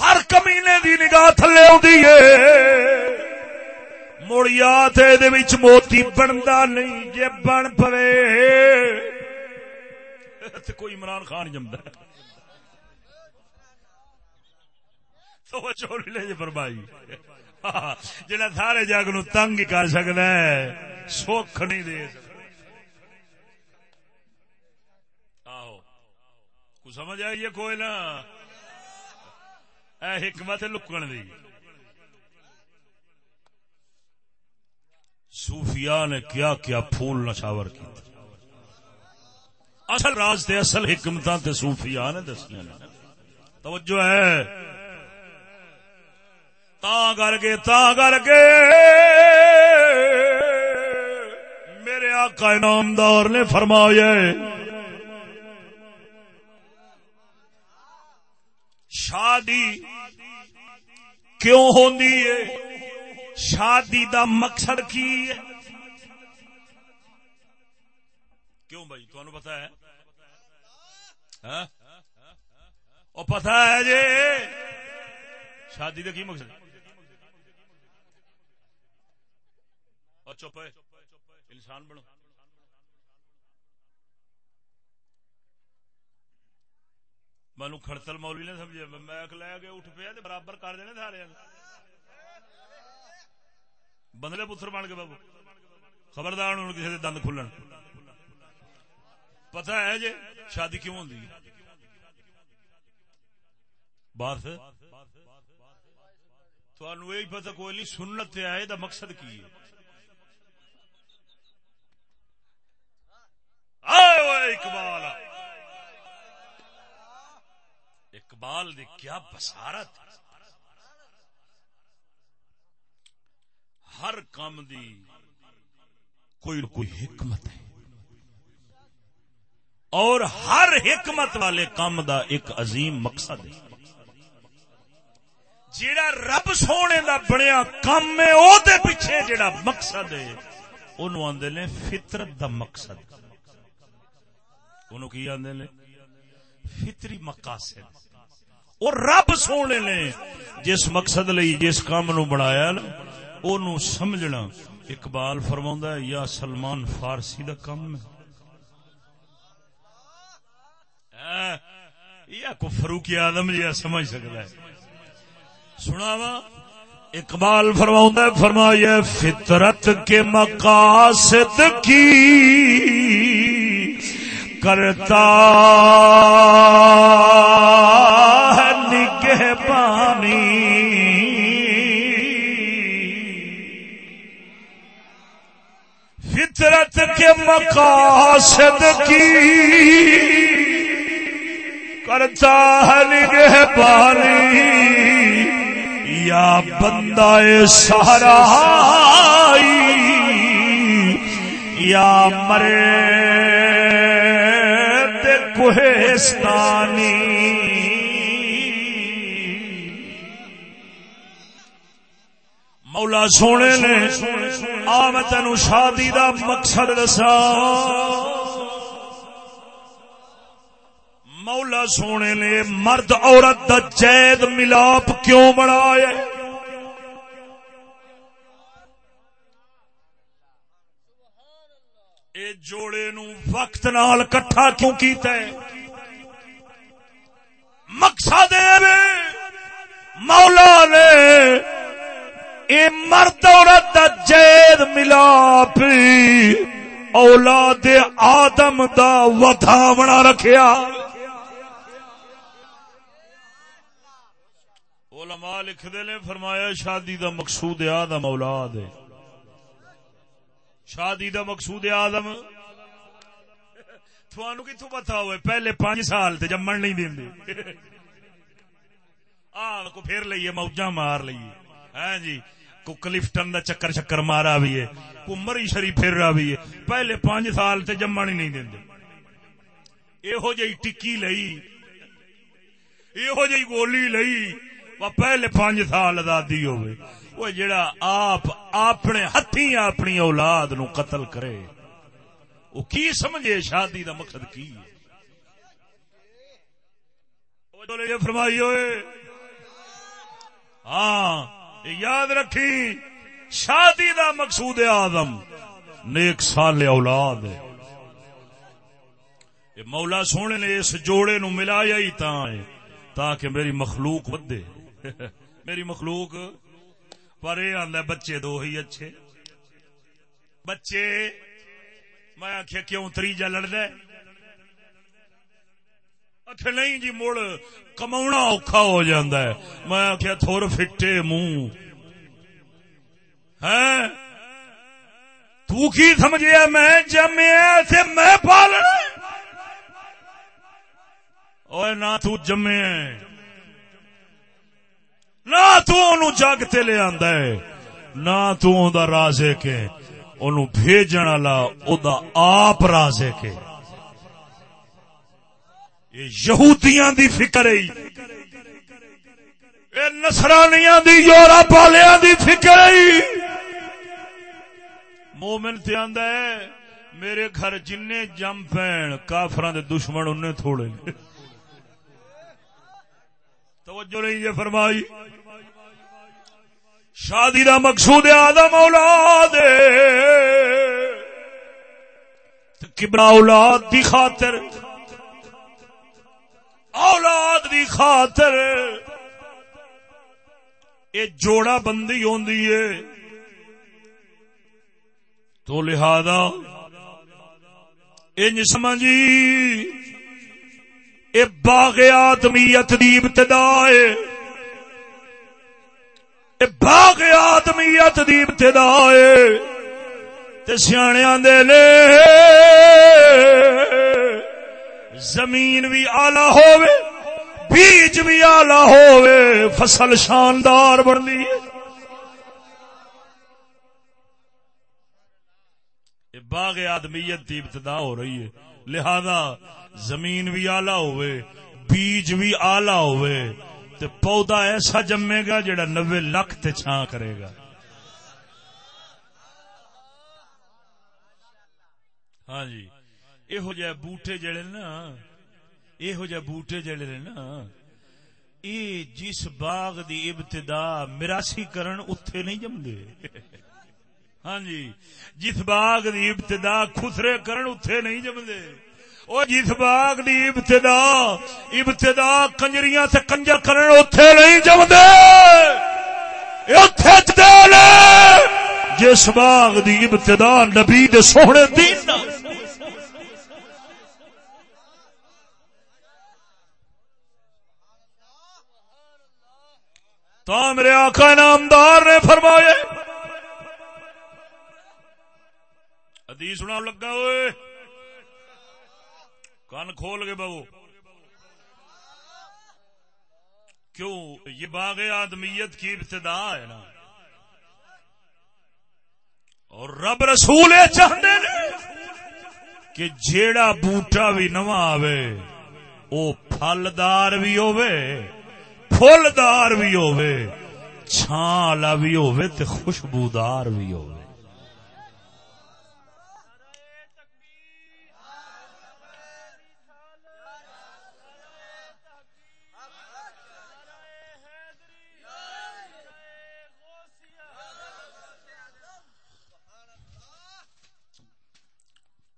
Speaker 1: ہر کمینے دی نگاہ تھلے آدھی ہے۔ مڑ یاد موتی بنتا نہیں جی بن پے کوئی عمران خان جمد چوری لے جی فرمائی۔ [LAUGHS] جا سارے جگ نو تنگ کر سکتا ہے سکھ نہیں دے کو سمجھ آئیے کوئی نہ اے حکمت لکن دی۔ صوفیاء نے کیا کیا پھول نشاور کی اصل راز تے اصل حکمت تے صوفیاء نے دسیا توجہ ہے۔ تا کر کے تا کر کے میرے آقا نامدار نے فرمایا شادی کیوں ہوندی ہے شادی دا مقصد کی ہے کیوں بھائی تمہیں پتا ہے وہ پتا ہے جی شادی کا کی مقصد اور چپ ہے۔ انسان بنو۔ مینو کھڑتل مولی نے سمجھے۔ میں لے کے اٹھ پیا برابر کر دینے سارے بندلے پتر بن کے بابو۔ خبردار کسی دند کھلن۔ پتا ہے جی شادی کیوں ہوتی بات یہی پتا کوئی نہیں، سنت آئے دا مقصد کی ہے؟ اقبال۔ اقبال دی کیا بسارت ہر کام دی کوئی کوئی حکمت ہے۔ اور ہر حکمت والے کام دا ایک عظیم مقصد ہے۔ جیڑا رب سونے دا بنیا کام ہے، او دے پیچھے جیڑا مقصد ہے، انہوں آندے نے فطرت دا مقصد۔ انہوں کی آندے نے؟ فطری مقاصد۔ اور رب سونے نے جس مقصد لئی جس کام نو بنایا نا او سمجھنا۔ اقبال فرما یا سلمان فارسی دا کم ہے۔ یا کو فروکی آدم جی سمجھ سکتا ہے۔ سنا وا اقبال فرما فرمایا فطرت کے مقاصد کی کرتا ہے نگہ پانی۔ فطرت کے مقاصد کی کرتا ہے نگہ پانی۔ یا بندہ سہارا یا مرے۔ کوہستانی مولا سونے نے آ میں تین شادی دا مقصد دسا۔ مولا سونے نے مرد عورت دا جید ملاپ کیوں بنایا؟ اے جوڑے نو وقت نال کٹھا کیوں کیتا ہے؟ مقصد مولا نے اے مرد عورت دا جید ملا پی اولاد آدم دا ودھاونا رکھیا۔ علماء لکھ دے نے فرمایا شادی دا مقصود آدم اولاد ہے۔ شادی دا مقصود آدم. تھوانو کتوں پتا ہوئے؟ پہلے پانچ سال تے جمن نہیں دیں آل کو پھر لئیے موجہ مار لئیے۔ ہاں جی کو کلفٹن دا چکر چکر مارا بھی ہے، کو مری شری پھر رہا بھی ہے۔ پہلے پانچ سال تے جمن ہی نہیں دیں اے ہو جائی ٹکی لئی اے ہو جائی گولی لئی، وہ پہلے پانچ سال آزادی ہوئے۔ وہ جڑا آپ اپنے ہاتھی اپنی اولاد نو قتل کرے، وہ کی سمجھے شادی دا مقصد کی؟ جی، فرمائی ہوئے۔ ہاں یاد رکھی، شادی دا مقصود آدم۔ نیک سال اولاد ہے۔ مولا سونے نے اس جوڑے نو ملایا ہی تا ہے، تاکہ میری مخلوق ودے۔ [LAUGHS] میری مخلوق پر یہ آدھا بچے دو ہی اچھے بچے میں آخیا کیوں تریجا لڑ آخ نہیں جی مڑ کما اوکھا ہو جاندہ ہے میں آخیا تھور فٹے منہ ہے تو کی سمجھیا میں جمیا سے میں پالنا اور نہ تو جمے نہ تو جگ تے لے آندا ہے، نہ تو اوندا رازے کے اونوں بھیجن والا اوندا آپ رازے کے یہ یہودیاں دی فکر ہے۔ اے نصرانیاں دی یورپ والیاں دی فکر ہے۔ مومن تے آندا ہے، میرے گھر جن جم پین، کافراں دے دشمن انہیں تھوڑے۔ توجہ نہیں یہ فرمائی۔ شادی دا مقصود آدم اولاد کبرا اولاد دی خاطر، اولاد دی خاطر۔ یہ جوڑا بندی ہوندی ہے۔ تو لہذا، انج سمجھی اے باغ آدمیت دی ابتدا ہے اے باغ آدمیت دی ابتدا تے سیانے آندے نے زمین بھی آلہ ہووے بیج بھی آلہ ہووے فصل شاندار بننی ہے باغ آدمیت دی ابتدا ہو رہی ہے لہذا زمین بھی آلہ ہوئے بیج بھی آلہ ہوئے تے پودا ایسا جمے گا جڑا نوے لکھ تے چھان کرے گا۔ ہاں جی۔ یہ جہ بوٹے جڑے نا یہ جہ بوٹے جڑے نا اے جس باغ دی ابتدا مراسی کرن اتھے نہیں جمدے۔ ہاں جی۔ جس باغ دی ابتدا خسرے کرن اتھے نہیں جمدے۔ او جس باغ دی ابتدا ابتدا کنجریاں سے کنجر کرن اتھے نہیں جمدے اتھے چدے جس باغ دی ابتدا نبی دے سونے دین تا میرے آقا نامدار نے فرمایا حدیث سنا لگا ہوئے کان کھول گئے بہو کیوں؟ یہ باغ آدمیت کی ابتدا ہے نا۔ اور رب رسول چاہتے کہ جیڑا بوٹا بھی نواں آوے، او پھلدار بھی ہووے پھولدار بھی ہووے چھان والا بھی ہووے تے خوشبودار بھی ہووے۔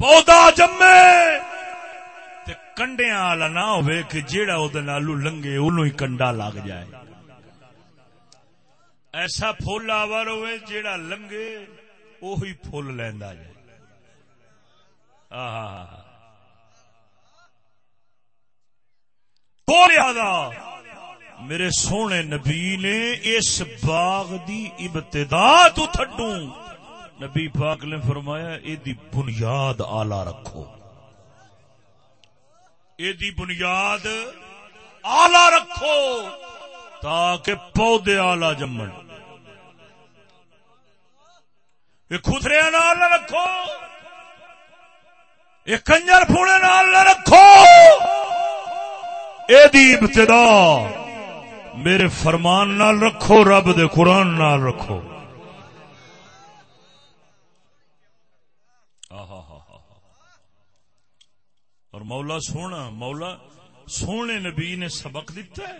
Speaker 1: پودا جمے تے کنڈیا والا نہ ہوئے کہ جیڑا وہ لنگے انہوں ہی کنڈا لگ جائے ایسا فل آور ہوئے جیڑا لنگے وہی فل لینا جائے لہذا میرے سونے نبی نے اس باغ دی ابتدا تو تھڈوں نبی پاک نے فرمایا یہ بنیاد آلہ رکھو۔ یہ بنیاد آلہ رکھو تاکہ پودے آلہ جمن۔ یہ خدرے نال نہ رکھو۔ یہ کنجر پونے نال نہ رکھو۔ یہ ابتدا میرے فرمان نال رکھو، رب دے قرآن نال رکھو اور مولا سونا، مولا سونے نبی نے سبق دیتا ہے۔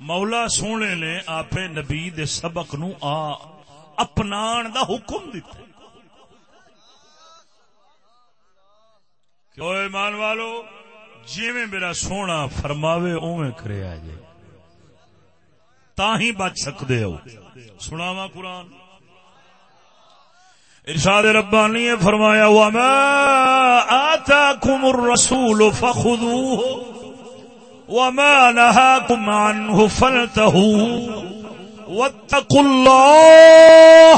Speaker 1: مولا سونے نے آپ نبی دے سبق نو آ اپنان دا حکم دیتا ہے۔ ایمان والو جی میں میرا سونا فرماوے اوے کرے آ جائے۔ تا ہی بچ سکتے ہو۔ سناوا قرآن۔ ارشاد ربانی نے فرمایا، وما آتاكم الرسول فخذوه وما نهاكم عنه فانتهوا واتقوا الله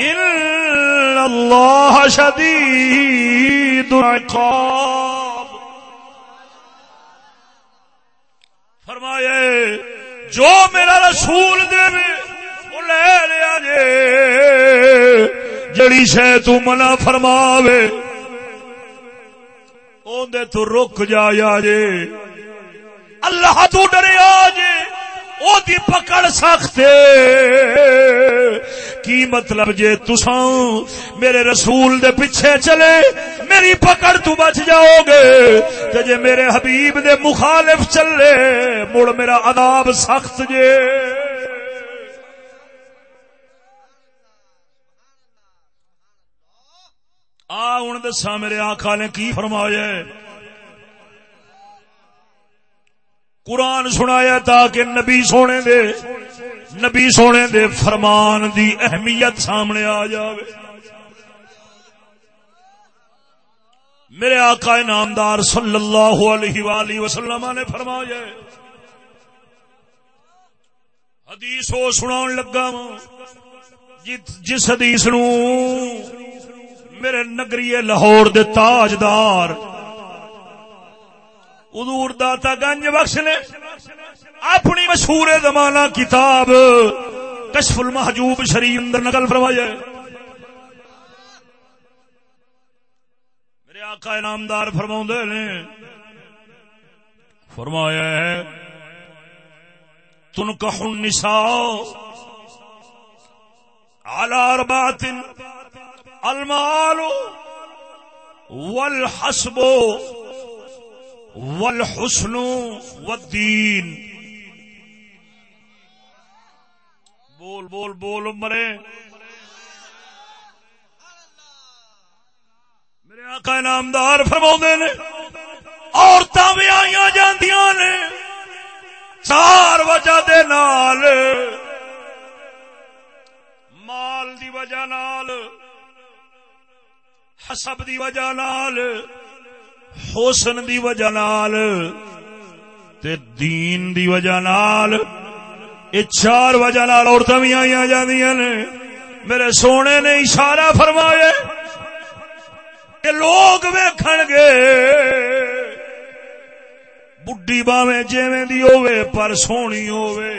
Speaker 1: إن الله شديد العقاب. فرمائے جو میرا رسول دے وہ لے لیا جے جڑی شہ تو منع فرماوے اندے تو رک جا جے۔ اللہ تو ڈرے جے، او دی پکڑ سخت کی مطلب جے تساں میرے رسول دے پیچھے چلے، میری پکڑ تو بچ جاؤ گے۔ تے جے میرے حبیب دے مخالف چلے، مڑ میرا عذاب سخت جے۔ آ ہوں دسا میرے آخا نے کی فرمایا؟ قرآن سنایا تاکہ نبی سونے دے، نبی سونے دے فرمان دی اہمیت سامنے آ جاوے۔ میرے آقا نامدار صلی اللہ علیہ وآلہ وسلم نے فرمایا، حدیث وہ سنا لگا جس حدیث نو میرے نگری لاہور دے تاجدار۔ ادور داتا گنج بخش نے اپنی مشہور زمانہ کتاب کشف المحجوب شریف اندر نقل فرمایا میرے آقا انعامدار فرما نے فرمایا ہے تن النساء على اربعه المال والحسب والحسن والدین بول بول بول مرے میرے آقا نامدار فرما نے عورتیں بھی آئی جاندیاں نے، چار وجہ دے نال۔ مال دی وجہ نال حسب دی وجہ نال حسن دی وجہ نال تے دین دی وجہ نال یہ چار وجہ نال عورتیں بھی آئی جاندیاں نے میرے سونے نے اشارہ فرمایا کہ لوگ ویکھن گے بڈی باویں جیویں دی ہوے پر سونی ہوے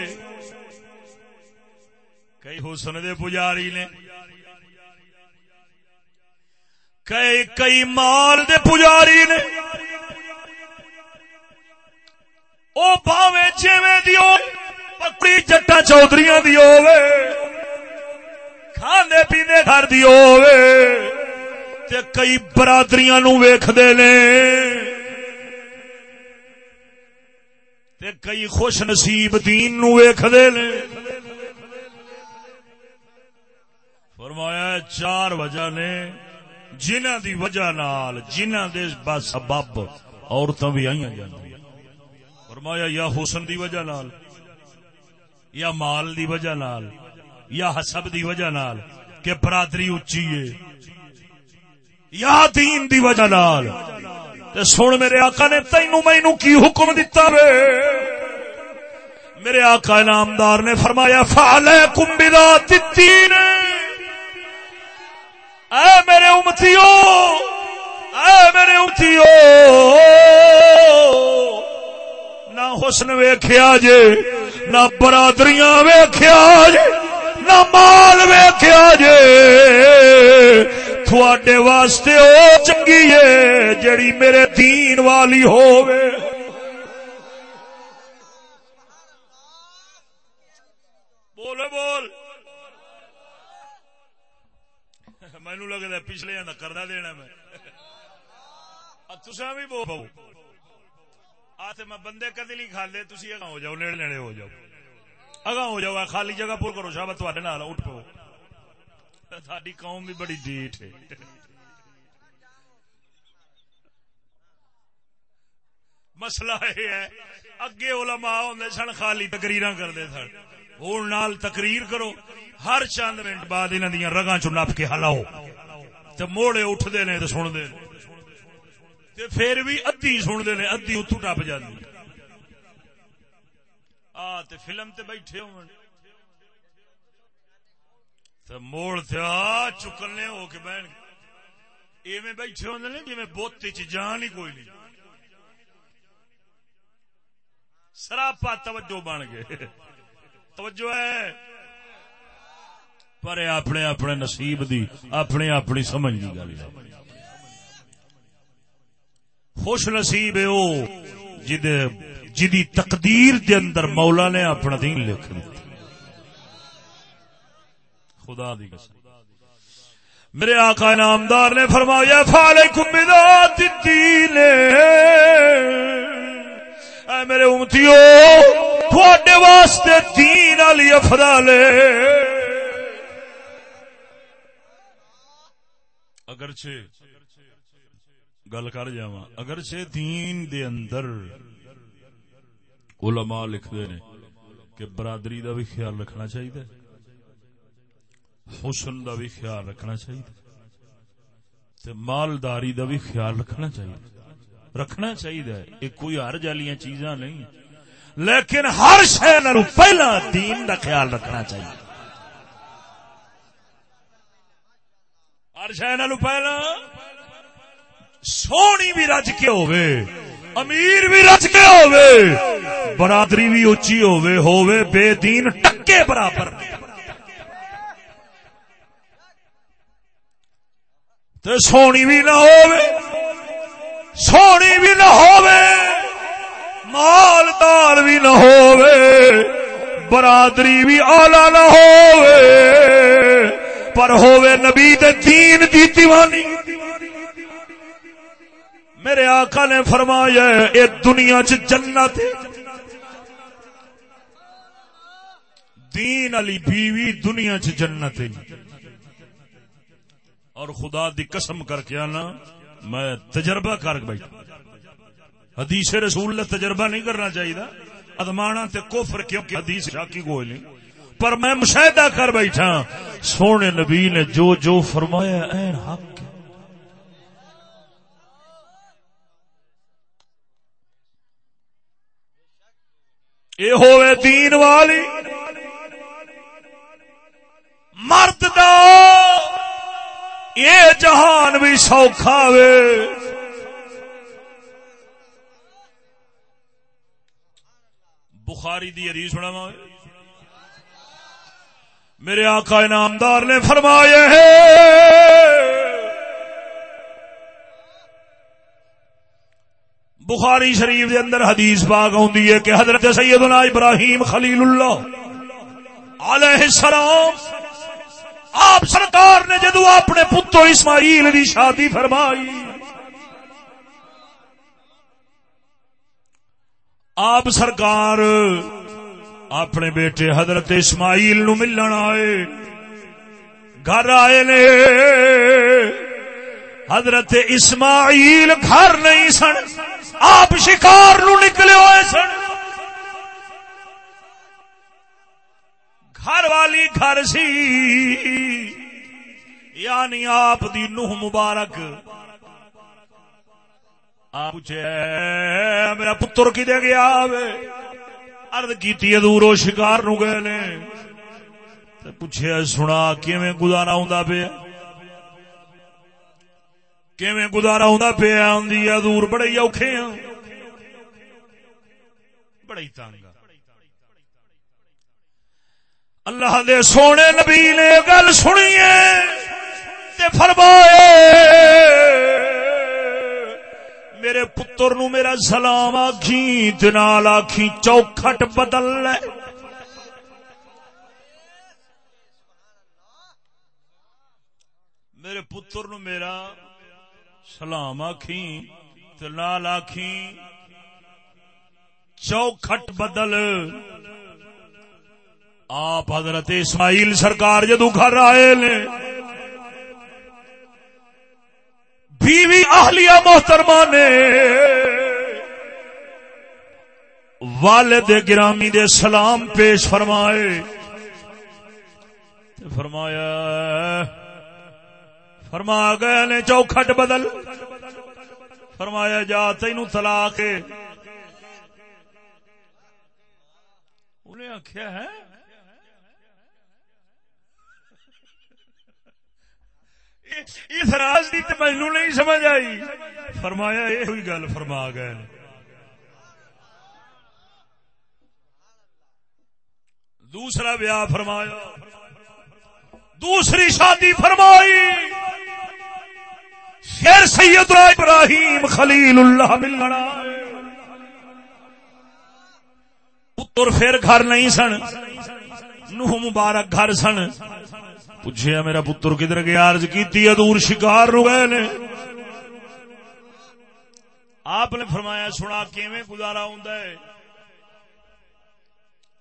Speaker 1: کئی حسن دے پجاری نے کئی کئی مال دے پجاری نے۔ او باوے جیویں دیو پکڑی جٹا چودھری دی ہوے کھانے پینے گھر دی ہوے تے کئی برادریاں نو ویکھ دے نے۔ تے کئی خوش نصیب دین نو ویکھ دے نے۔ فرمایا چار وجہ نے۔ جنہ دی وجہ نال، جنہ دے با سبب عورتاں بھی آئیاں جاندیاں۔ فرمایا، یا حسن دی وجہ نال، یا مال دی وجہ نال، یا حسب دی وجہ نال کہ برادری اچھی ہے، یا دین دی وجہ نال۔ تے سن میرے آقا نے، تینو مینو کی حکم دیتا وے؟ میرے آقا نامدار نے فرمایا فعلیکم بذات الدین اے میرے امتیو، اے میرے امتیو حسن ویخیا جے، نہ برادریاں ویخیا جے، نہ مال ویخیا جے۔ تھوڑے واسطے او چنگی ہے جڑی میرے دین والی ہووے۔ بول بول۔ مینو لگتا پچھلے کردہ دینا میں تسا بھی بو بہو آ میں بندے کدی نہیں کھالے تھی اگاں ہو جاؤ نیڑے نیڑے ہو جاؤ اگاں ہو جاؤ خالی جگہ پور کرو شاہ تھوڑے نال اٹھ پو ساری قوم بھی بڑی ڈیٹ ہے مسئلہ یہ ہے اگے علماء ہوندے سن خالی تقریر کرتے سن ہوں نال تقریر کرو۔ ہر چند منٹ بعد انہوں دیا رگاں چ نپ کے ہلاؤ۔ تو موڑے اٹھتے نے تو سنتے پھر بھی ادھی سنتے نے، ادھی اتو ٹپ جاتی آ فلم تے بیٹھے ہو موڑ تھا چکلنے ہو کے بہن۔ ایویں بیٹھے ہوتے جی میں بوتے چان ہی کوئی نہیں۔ سراپا توجہ بن گئے۔ توجہ ہے۔ پر اپنے اپنے نصیب دی، اپنے اپنی سمجھ کی گل خوش نصیب ہے وہ جد جدی تقدیر دے اندر مولا نے اپنا دین لکھ دیا۔ خدا دی قسم۔ میرے آقا نامدار نے فرمایا فالکم بذات الدین۔ اے میرے امتیو تھوڑے واسطے دین علی افضل اگرچہ گل کر جا اگرچہ دین دے اندر علماء لکھتے نے کہ برادری دا بھی خیال رکھنا چاہیے، حسن دا بھی خیال رکھنا چاہیے مالداری دا بھی خیال رکھنا چاہیے۔ رکھنا چاہیے، یہ کوئی ہر جالیاں چیزاں نہیں۔ لیکن ہر شہر پہلا دین دا خیال رکھنا چاہیے۔ ہر شہر پہلا سونی بھی رج کے ہوئے امیر بھی رج کے ہوئے برادری بھی اچھی ہوئے ہوئے بے دین ٹکے برابر۔ تے سونی بھی نہ ہوئے سونی بھی نہ ہوئے مالدار بھی نہ ہوئے، برادری بھی آلہ نہ ہوئے۔ پر ہوئے نبی دے دین دی دیوانی۔ میرے آقا نے فرمایا، اے دنیا چ جنت دین علی بیوی دنیا چ جنت اور خدا دی قسم کر کے آنا، میں تجربہ کر بیٹھا۔ حدیث رسول نے تجربہ نہیں کرنا چاہیے۔ ادمانا تے کفر کیونکہ حدیث شاکی کوئی نہیں۔ پر میں مشاہدہ کر بیٹھا۔ سونے نبی نے جو جو فرمایا، این حق اے ہوئے دین والی، مرد دا یہ جہان بھی سوکھا وے۔ بخاری دی عری سنا میرے آقا انعامدار نے فرمایا ہے، بخاری شریف دے اندر حدیث باغ ہوندی ہے کہ حضرت سیدنا ابراہیم خلیل اللہ علیہ السلام، آپ سرکار نے جدو اپنے پتو اسماعیل دی شادی فرمائی آپ سرکار اپنے بیٹے حضرت اسماعیل نو ملن آئے، گھر آئے نے۔ حضرت اسماعیل گھر نہیں سن، آپ شکار نو نکلے ہوئے سن۔ گھر والی گھر سی یعنی آپ دی نوح مبارک۔ آپ پوچھے میرا پتر کی دے گیا ارد کی دورو شکار نو گئے نے پوچھے سنا کیویں گزارا ہوں پیا کیویں گزارا ہوں پیا آدھی دور بڑے اوکھے ہاں بڑا تنگ اللہ دے سونے نبی نے گل سنیے فرمائے میرے پتر نو میرا سلام آخی دنال آخی چوکھٹ بدل لے۔ میرے پتر نو میرا سلام آخی نال آخی چوکھٹ بدل۔ آپ حضرت اسماعیل سرکار جدو گھر آئے نے بیوی اہلیہ محترمہ نے والد گرامی دے سلام پیش فرمائے۔ فرمایا، فرما گئے نے چوکھٹ بدل۔ فرمایا، جا تین طلاق انہیں آخیا ہے اس راز کی تو مینو نہیں سمجھ آئی۔ فرمایا یہ ہوئی گل فرما گئے دوسرا بیاہ فرمایا۔ دوسری شادی فرمائی۔ پھر سید ابراہیم خلیل اللہ ملنا پتر پھر گھر نہیں سن، نوح مبارک گھر سن۔ پوچھیا میرا پتر کدھر گیا؟ ارج کی ادور شکار رو گئے نے۔ آپ نے فرمایا، سنا کیویں گزارا ہوں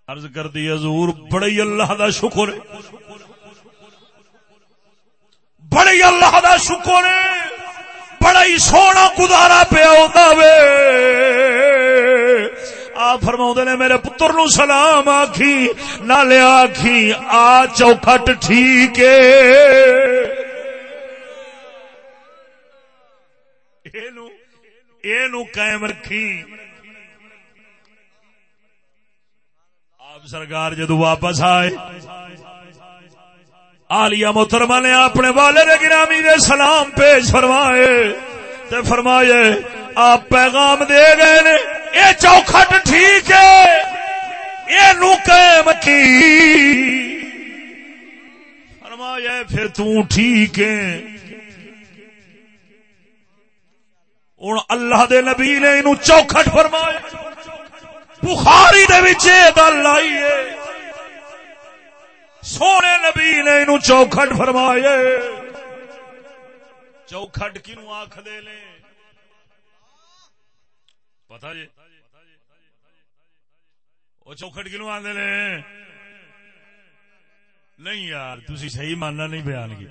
Speaker 1: ارض کر دی، حضور بڑی اللہ دا شکر بڑی اللہ دا شکر بڑا ہی سونا گزارا پیا ہوتا وے۔ آپ فرما نے، میرے پتر نو سلام آخی نہ لیا آخی آ چوکھٹ ٹھیک قائم رکھی۔ آپ سرکار جدو واپس آئے آلیا محترمہ نے اپنے والے گرامی دے سلام پیش فرمائے، تے فرمائے آپ پیغام دے گئے نے اے چوکھٹ ٹھیک ہے، یہ نو قائم کی فرمایا، پھر تو ٹھیک ہے۔ ہوں اللہ دے نبی نے انو چوکھٹ فرمایا۔ بخاری دے وچے گل آئی ہے۔ سونے نبی نے انو چوکھٹ فرمایا۔ چوکھٹ کنو آخ دے لیں پتا جی؟ وہ چوکھٹ کنو آدھے نے؟ نہیں یار تھی صحیح ماننا نہیں بیان کی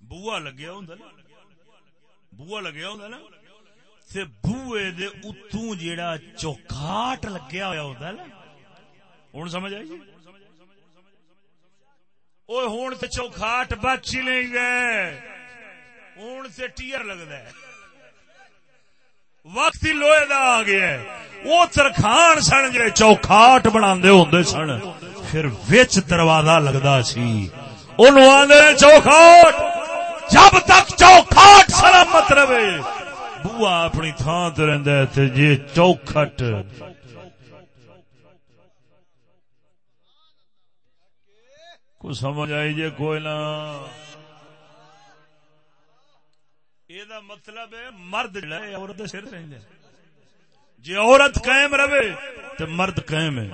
Speaker 1: بوا لگیا ہوں بوا لگیا ہوں نا؟ بوے دے اتوں جیڑا چوکھاٹ لگیا ہوا ہوتا نا؟ ہوں سمجھ آئی وہ ہوں تو چوکھاٹ بچ ہی نہیں گئے ہوں تو ٹیئر لگتا ہے۔ وقت ہی لوہے دا آ گیا وہ ترخان سن جی چوکھاٹ بنا ہوں سن، پھر وچ دروازہ لگتا سی۔ آدھے چوکھاٹ۔ جب تک چوکھاٹ سلامت رہے۔ بوا اپنی تھان تو رہتا جی چوکھٹ۔ کو سمجھ آئی جے کوئی نہ۔ یہ مطلب ہے مرد جڑا عورت سر رہتا جی عورت قائم رہے تو مرد قائم ہے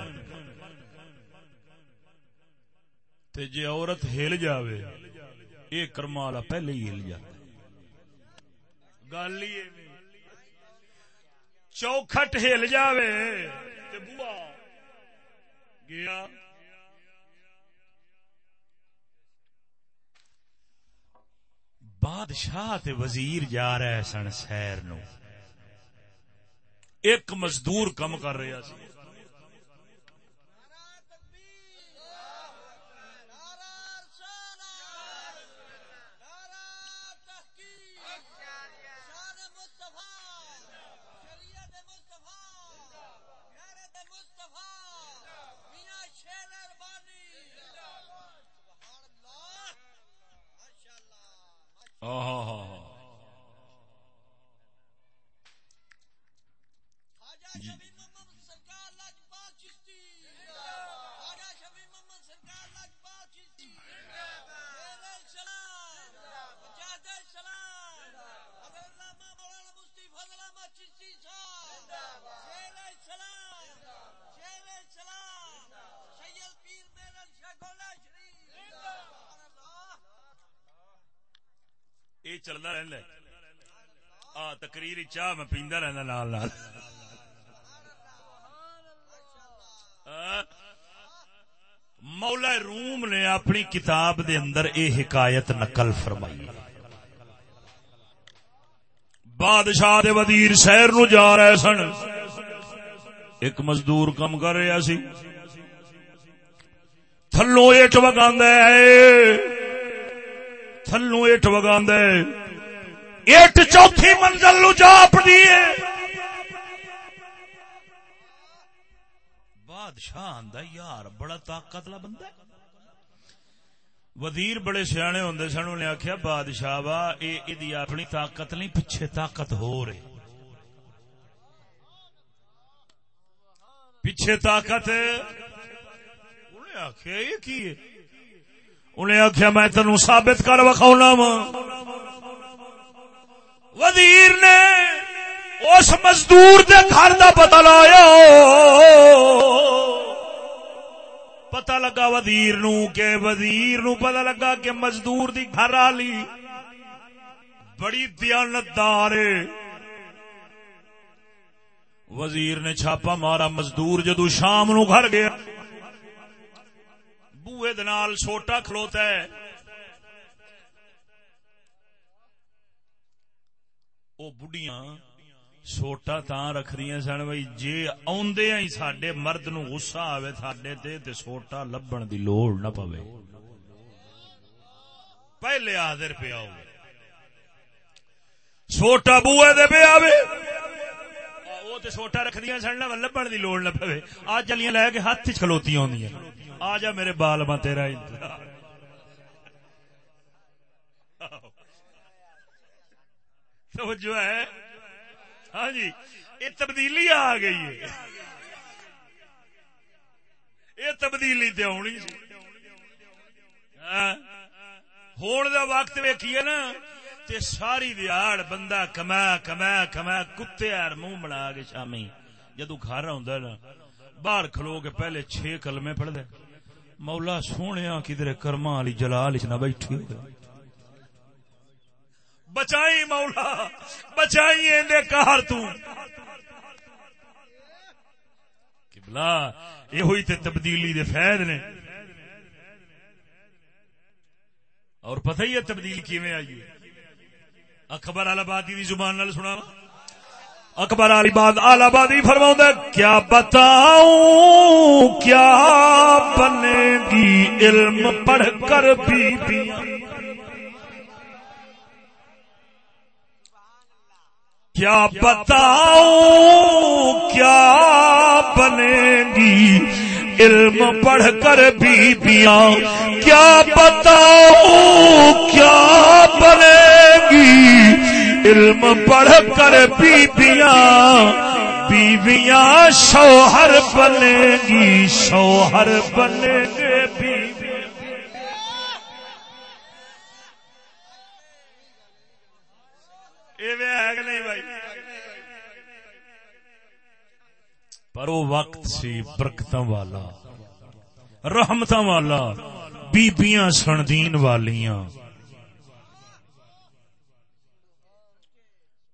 Speaker 1: تے جی عورت ہل جاوے یہ کرما والا پہلے ہی ہل جاتا گل ہی چوکھٹ ہل جاوے تے بوا گیا بادشاہ تے وزیر جا رہے سن سیر نو۔ ایک مزدور کم کر رہا سی۔ ہاں ہاں ہاں یہ چلتا رہتا آ، تقریر چاہ میں پیندا رہنا نال نال۔ مولا روم نے اپنی کتاب دے اندر اے حکایت نقل فرمائی۔ بادشاہ دے وزیر شہر نو جا رہے سن۔ ایک مزدور کم کر رہا سی۔ تھلو اٹ وگا تھلو اٹ وگا اٹ چوتھی منزل نو جا دیے بادشاہ آندا یار، بڑا طاقت لا بندہ وزیر بڑے سیانے ہوں سن انہیں آخیا بادشاہ وا یہ اپنی طاقت نہیں پیچھے طاقت ہو رہی پیچھے طاقت انہیں آخیا یہ کی انہیں آخیا میں تین ثابت کر وکھاؤنا وا وزیر نے اس مزدور دے گھر دا پتا لایا۔ پتا لگا وزیر نو کہ وزیر نو پتا لگا کہ مزدور دی گھر والی بڑی دیانتدار وزیر نے چھاپا مارا مزدور جدو شام نو گھر گیا۔ بوئے دنال چھوٹا کھلوتا ہے۔ وہ بڑھیاں سوٹا تا رکھ دیا سن بھائی جی آدھے ہی سڈے مرد نو غصہ آوے سڈے تے تے سوٹا لبن دی لوڑ نہ پوے۔ پہلے آدر پہ آؤ۔ سوٹا بوئے دے پہ آوے۔ وہ تے سوٹا رکھ دیا سن لبن دی لوڑ نہ پوے۔ آج چلیاں لے کے ہاتھ کھلوتی آدی آ جا میرے بال ماں تیرا انتظار۔ توجہ ہے؟ ہاں جی یہ تبدیلی آ گئی ہے۔ یہ تبدیلی تو آنی ہاں۔ ہون دا وقت ویکھیے نا، تے ساری دیاڑ بندہ کما کما کما کتے یار منہ بنا کے شامی جدو گھر آ نا، باہر کھلو کے پہلے چھ کلمے پڑھ دے مولا سونے کدھر کرما والی جلال نہ بیٹھی ہو بچائی مولا، بچائی اندے کار تو۔ قبلہ یہ ہوئی تے تبدیلی دے فید نے۔ اور پتہ ہی ہے تبدیل کیویں آئی اکبر آل آبادی دی زبان نال سنا اکبر آل باد آل آبادی فرماؤں کیا بتاؤں، کیا بنے گی علم پڑھ کر بی بی کیا بتاؤں، کیا بنے گی علم پڑھ کر بیبیاں؟ کیا بتاؤں، کیا بنے گی علم پڑھ کر بیبیاں، بیویاں شوہر بنے گی، شوہر بنے گے بیوی پر وہ وقت سی برکت والا رحمت والا، بیبیاں سندین والیاں۔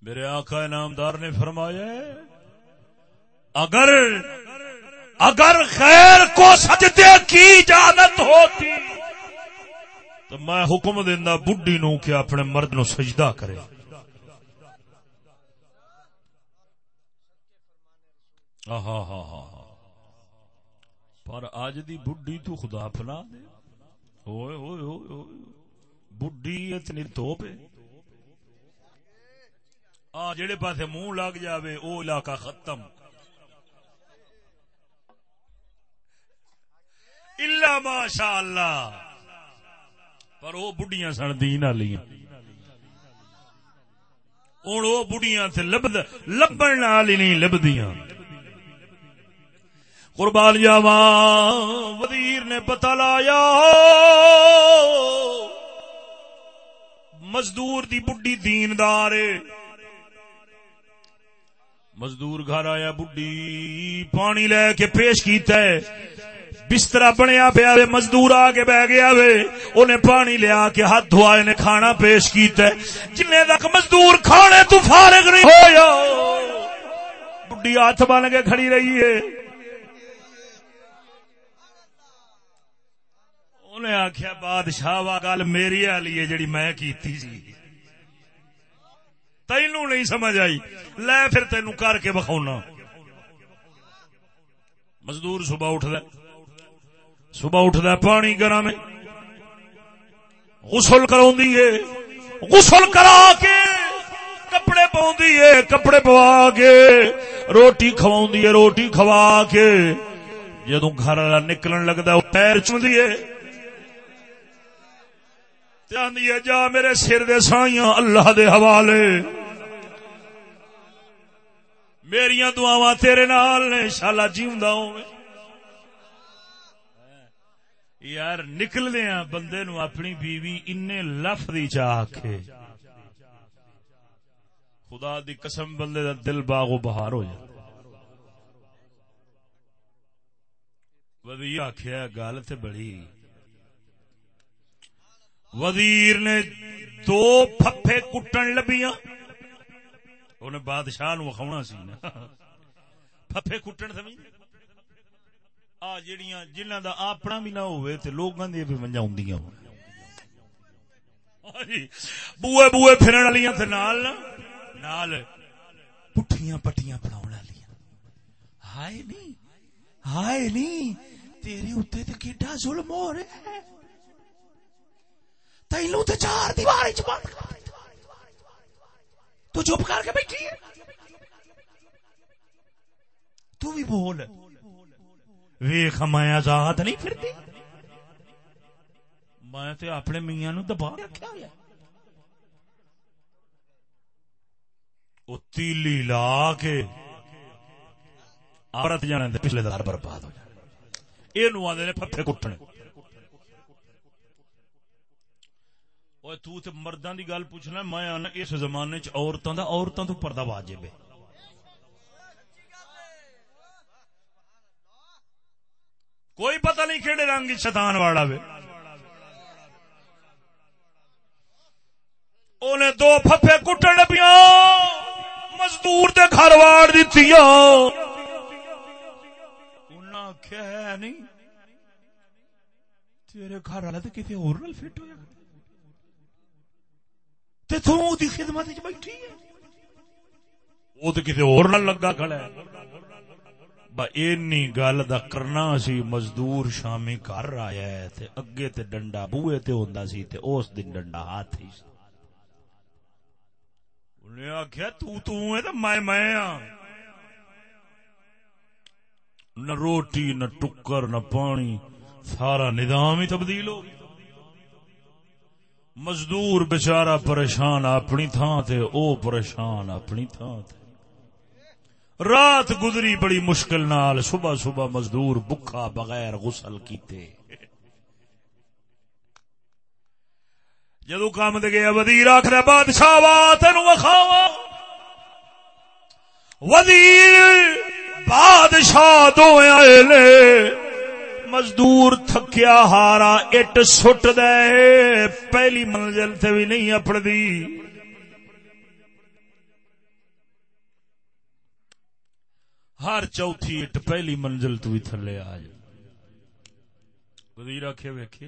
Speaker 1: میرے آقا انعامدار نے فرمایا اگر اگر خیر کو سجدے کی اجازت ہوتی، تو میں حکم دینا بڈی نو کہ اپنے مرد نو سجدہ کرے۔ ہاں ہاں ہاں پر اج دی بڈھی تو خدا پنا دے۔ اوئے اوئے اوئے۔ بڈھی اتنی توپ ہے۔ آ جڑے پاسے منہ لگ جاوے، او علاقہ ختم۔ الا ماشاء اللہ پر وہ بڑھیاں سن دین والی ہوں وہ بڑھیاں لبد، لبن والی نہیں لبدیاں۔ قربان جاوا وزیر نے پتا لایا۔ مزدور دی بڈی دیندار مزدور گھر آیا بڈی پانی لے کے پیش کیتا ہے۔ بستر بنیا پیا مزدور آ کے بہ گیا وے۔ پانی لیا کے ہاتھ دھوائے نے کھانا پیش کیتا ہے۔ جن تک مزدور کھانے، تو فارغ نہیں ہویا۔ بڈی ہاتھ بن کے کھڑی رہی ہے۔ انہیں آخیا بادشاہ وا، گل میری والی ہے، جڑی میں کیتی سی۔ تینو نہیں سمجھ آئی۔ لے پھر تینو کر کے بخونا۔ مزدور صبح اٹھ دے صبح اٹھ دے پانی گرم غسل کرا غسل کرا کے کپڑے پاؤں کپڑے پوا کے روٹی کھوا روٹی کھوا کے جدو گھر نکلن لگتا پیر چوندی ہے۔ جاندی ہے، جا میرے سر دے سائیاں، اللہ دے حوالے۔ میرا دعوا تیرے نال نے شالا جیوندا ہوے یار نکلدے ہیں بندے نو اپنی بیوی ان لفظی چاہ کے خدا دی قسم بندے دا دل باغ و بہار ہو جائے ودی آخیا گل تے بڑی۔ وزیر نے دو پھپے کٹن لبیاں۔ انہیں بادشاہ نو وکھاؤنا سی نا پھپے کٹن سمجھ آ جڑیاں جنہ دا اپنا بھی نہ ہوئے تے لوگاں دی بھی منجا ہوندیاں بوئے بوئے پھرن والیاں تے نال نال پٹھیاں پٹیاں بناون والیاں ہائے نہیں ہائے نہیں تیرے اوتے تے کیڈا ظلم ہو رہا ہے تینوں تے چار دیوار چ بند کر تو چپ کر کے بیٹھی ہے۔ تو بھی بول ویخ، میں آزاد نہیں پھرتی۔ میں تے اپنے میاں نو دبا رکھا ہوا وہ تیلی لا کے عورت جانے پچھلے دار برباد ہو جائے۔ یہ نو آدھے پھپے کٹنے۔ تو تے مردوں کی گل پوچھنا میں آنا اس زمانے چورتوں کا عورتوں تو پردہ واجب ہے کوئی پتہ نہیں کہڑے رنگ شیطان والا وے انہیں دو پھپے کٹن پیا مزدور دے گھر واڑ دیتی آخیا ہے نہیں تیرے گھر والا تو کسی اور فٹ ہوا خدمت بیٹھی ہے؟ وہ تو کسی اور لگا کھڑا ہے۔ اینی گل دا کرنا سی، مزدور شامی کر آیا ہے تے اگے تے ڈنڈا بوئے تے ہوندا سی تے اس دن ڈنڈا ہاتھ ہی سی انہیں آخیا تو تو ہے تے میں میں ہاں نہ روٹی، نہ ٹکر، نہ پانی، سارا نظام ہی تبدیل ہو گیا۔ مزدور بچارا پریشان اپنی تھان تے، او پریشان اپنی تھان تے۔ رات گزری بڑی مشکل نال، صبح صبح مزدور بکھا بغیر غسل کیتے۔ جدو کام دے گیا وزیر آخر بادشاہ وا تین وکھاوا وزیر، بادشاہ دو آئے لے۔ مزدور تھکیا ہارا، اٹ سٹ دے پہلی منزل سے بھی نہیں اپڑ ہر چوتھی اٹ پہلی منزل تو بھی تھلے آ جائے۔ وزیر آخے ویکھے۔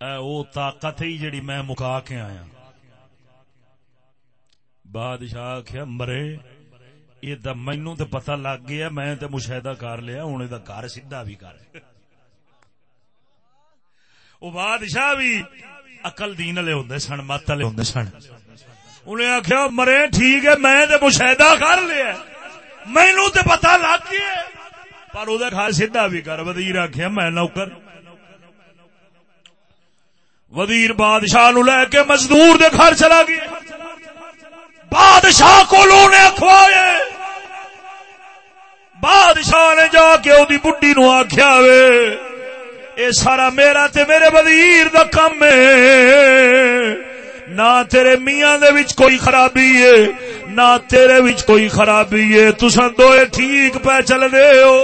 Speaker 1: اے او طاقت ہی جڑی میں مکا کے آیا۔ بادشاہ آخیا مرے۔ یہ مینو تو پتا لگ گیا میں تو مشاہدہ کر لیا ہوں یہ گھر سیدا بھی کر وہ بادشاہ بھی اقل دین والے ہوں سن مت والے ہوں سن انہیں آخیا مرے ٹھیک ہے میں تو مشاہدہ کر لیا مینو تو پتا لگ گیا پر وہ گھر سیدا بھی کر وزیر آخیا میں نوکر وزیر بادشاہ نو لے کے مزدور دے گھر چلا گیا بادشاہ کو لونے اخوائے بادشاہ نے جا کے وہ بڈی نو آخیا وے۔ اے سارا میرا تے میرے وزیر دا کم ہے۔ نہ تیرے میاں دے وچ کوئی خرابی ہے، نہ تیرے وچ کوئی خرابی ہے۔ تساں دوئے ٹھیک پہ چل دے ہو۔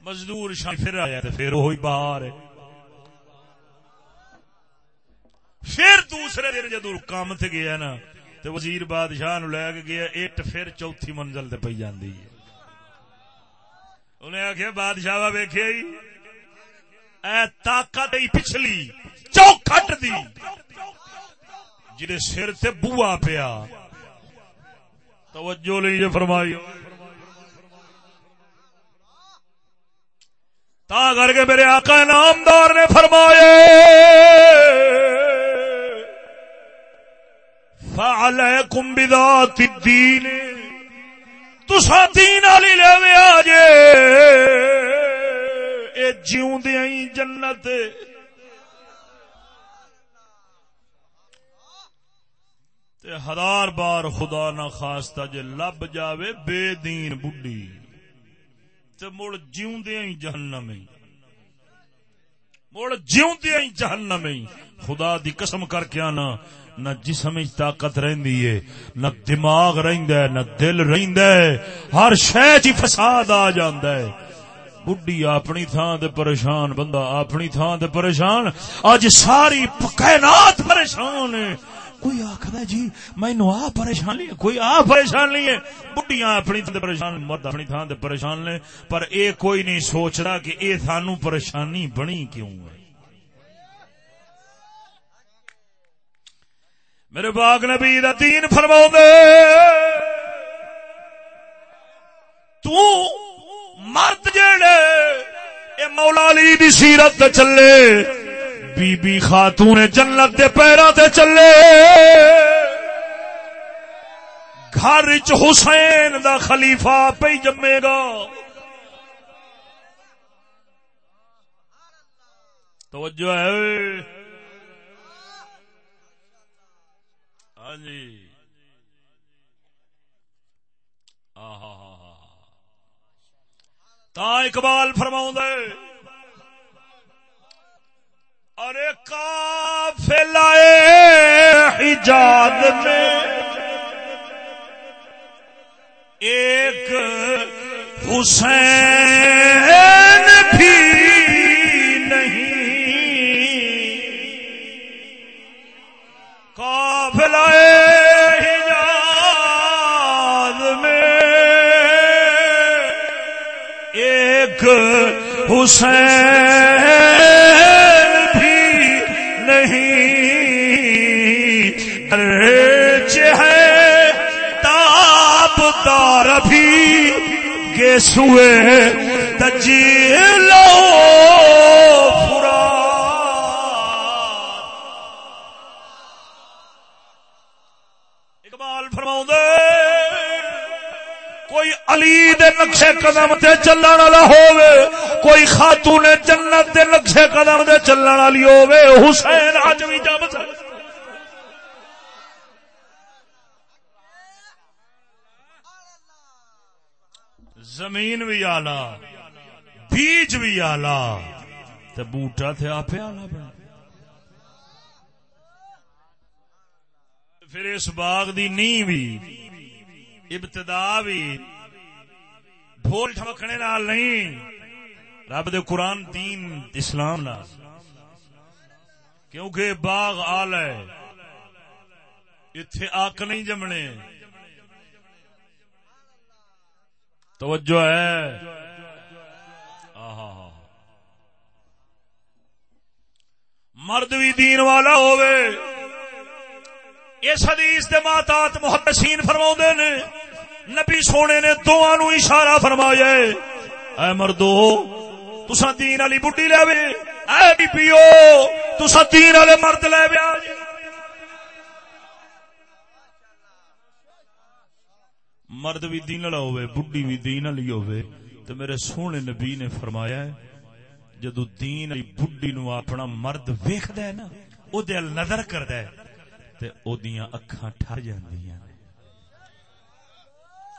Speaker 1: مزدور شان پھر آیا تے پھر وہی باہر ہے۔ پھر دوسرے دن جدو کام تے گیا نا، تے وزیر بادشاہ نو لے کے گیا، اٹ پھر چوتھی منزل تے پئی جاندی ہے۔ انہیں آخیا بادشاہ ویخیا جی، اے طاقت پچھلی چوکھٹ دی جی سر تے بوا پیا۔ توجہ لیجیے فرمائی۔ تا کر کے میرے آقا نامدار نے فرمایا۔ فعلیکم بذات الدین تسا دین والی لے آ جے اے جیوندیاں ہی جنت۔ تے ہزار بار خدا نہ خاصتا جے لب جاوے بے دین بڈی تے مڑ جیوندیاں ہی جہنم ہی۔ مڑ جیوندیاں ہی جہنم ہی خدا دی قسم کر کے آنا۔ نہ جسم طاقت رہندی ہے، نہ دماغ رہندا ہے، نہ دل رہندا ہے۔ ہر شے چ فساد آ جاندا ہے۔ بڈی اپنی تھان تے پریشان، بندہ اپنی تھان تے پریشان۔ اج ساری کائنات پریشان ہے۔ کوئی آخر جی؟ مینو آ پریشانی کوئی آ پریشانی ہے۔ بڈیاں اپنی تھان پریشان مرد اپنی تھان تے پریشان نے پر اے کوئی نہیں سوچ رہا کہ اے سانو پریشانی بنی کیوں ہے۔ میرے باغ نبی دا دین فرما مرد جڑے اے مولا علی دی سیرت چلے بی بی خاتون جنت دے پیروں تے چلے۔ گھر چ حسین دا خلیفہ پہ جمے گا۔ توجہ ہے۔ ہاں جی۔ تا اقبال فرما ارے کافلائے حجاد میں ایک حسین بھی حسین گے سوئے تجیلو پورا اقبال فرماؤں دے کوئی علی دے نقشے قدم تے چلن والا ہووے، کوئی خاتون جنت دے نقشے قدم دے چلن والی ہووے، حسین اج بھی جب زمین بھی آلہ، بیج بھی آلہ۔ تے بوٹا تھے آپ آلہ بنا پھر اس باغ دی نی بھی، ابتدا بھی ڈھول ٹھمکنے نال نہیں۔ رب دے قرآن دین اسلام نال۔ کیونکہ باغ آل ہے۔ اتھے آک نہیں جمنے۔ توجہ ہے۔ مرد بھی دین والا ہوئے اس حدیث دے ماتات محدثین فرما نے۔ نبی سونے نے دونوں نو اشارہ فرمایا اے مردو تسا دین والی بڈی لے وے اے بی پیو تسا دین والے مرد لے وے مرد بھی دین والا ہوئے بڈی بھی دین والی ہوئے تو میرے سونے نبی نے فرمایا ہے، جدو دین والی بڈی نو اپنا مرد ویکھدا ہے نا، او دے نظر کردا ہے، تے او دیاں اکھاں ٹھر جاندیاں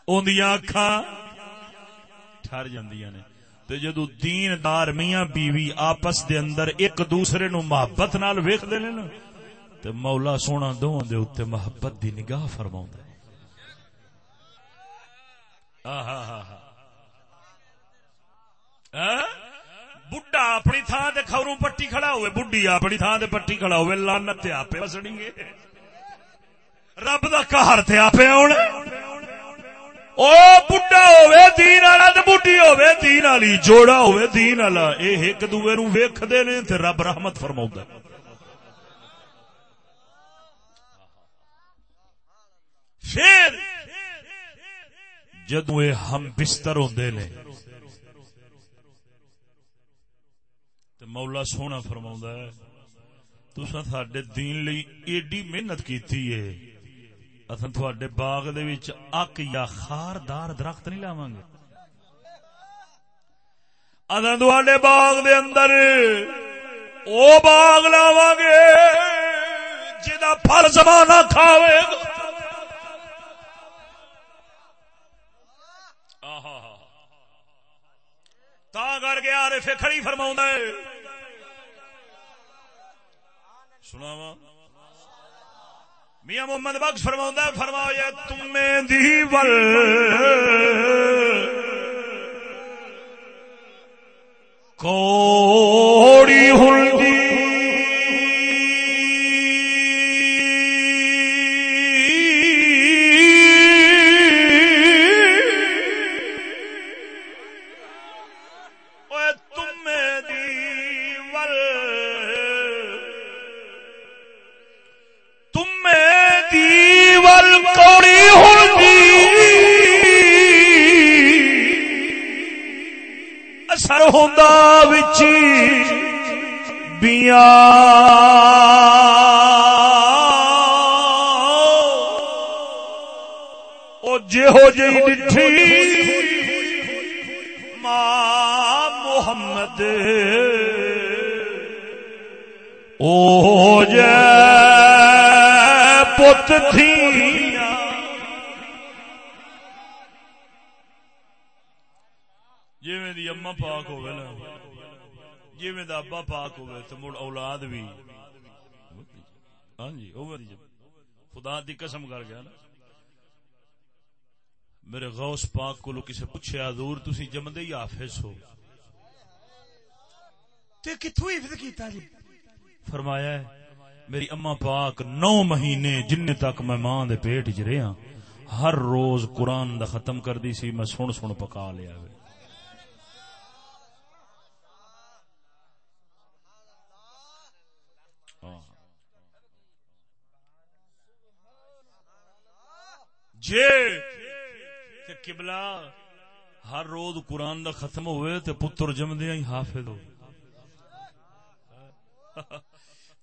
Speaker 1: اندیاں اکھا ٹھر جاندیاں نے۔ تے جدو دین دار میاں بیوی آپس دے اندر ایک دوسرے نو محبت نال ویکھ دے نا، تے مولا سونا دو دے اوتے محبت دی نگاہ فرماوندا ہے۔ بڈا اپنی تھان تے کھوروں پٹی کھڑا ہوئے بڈی اپنی تھان تے پٹی کھڑا ہوئے، لعنت تے آپے وسڑیں گے رب دا قہر تے آپے او بڈا دین والا تے دین والی جوڑا دین والا۔ اے ایک دوے نو ویکھدے نے تے رب رحمت فرماوندا پھر جدو اے ہم بستر ہوندے نے۔ تے مولا سونا فرماوندا ہے، تساں ساڈے دین لئی ایڈی محنت کیتی ہے اصل تھوڑے باغ دے وچ اک یا خاردار درخت نہیں لاواں گے۔ اصل تھوڑے باغ دے اندر او باغ لاواں گے جدا پھل زمانہ کھاوے گا۔ تا کر کے آ رہے کھڑی فرماؤں سناواں۔ میاں محمد بخش فرما فرمایا تمہیں دی ول۔ کوڑی ہلدی بیاں او جہو جی ڈٹھی ماں محمد او جے پت تھی میں ابا پاک ہوئے تو مڑ اولاد بھی ہاں جی خدا دی قسم کر گیا نا میرے غوث پاک کو کسی پوچھے حضور تسی جمدے ہی حافظ ہو تے کتھوں حفظ کیتا جی فرمایا ہے میری اما پاک نو مہینے جن تک میں ماں دے پیٹ چ رہا ہر روز قرآن دا ختم کر دی سی میں سن سن پکا لیا ہوئے جے کبلا ہر روز قرآن دا ختم ہوئے تے پتر جمدیا ہی حافظ ہو۔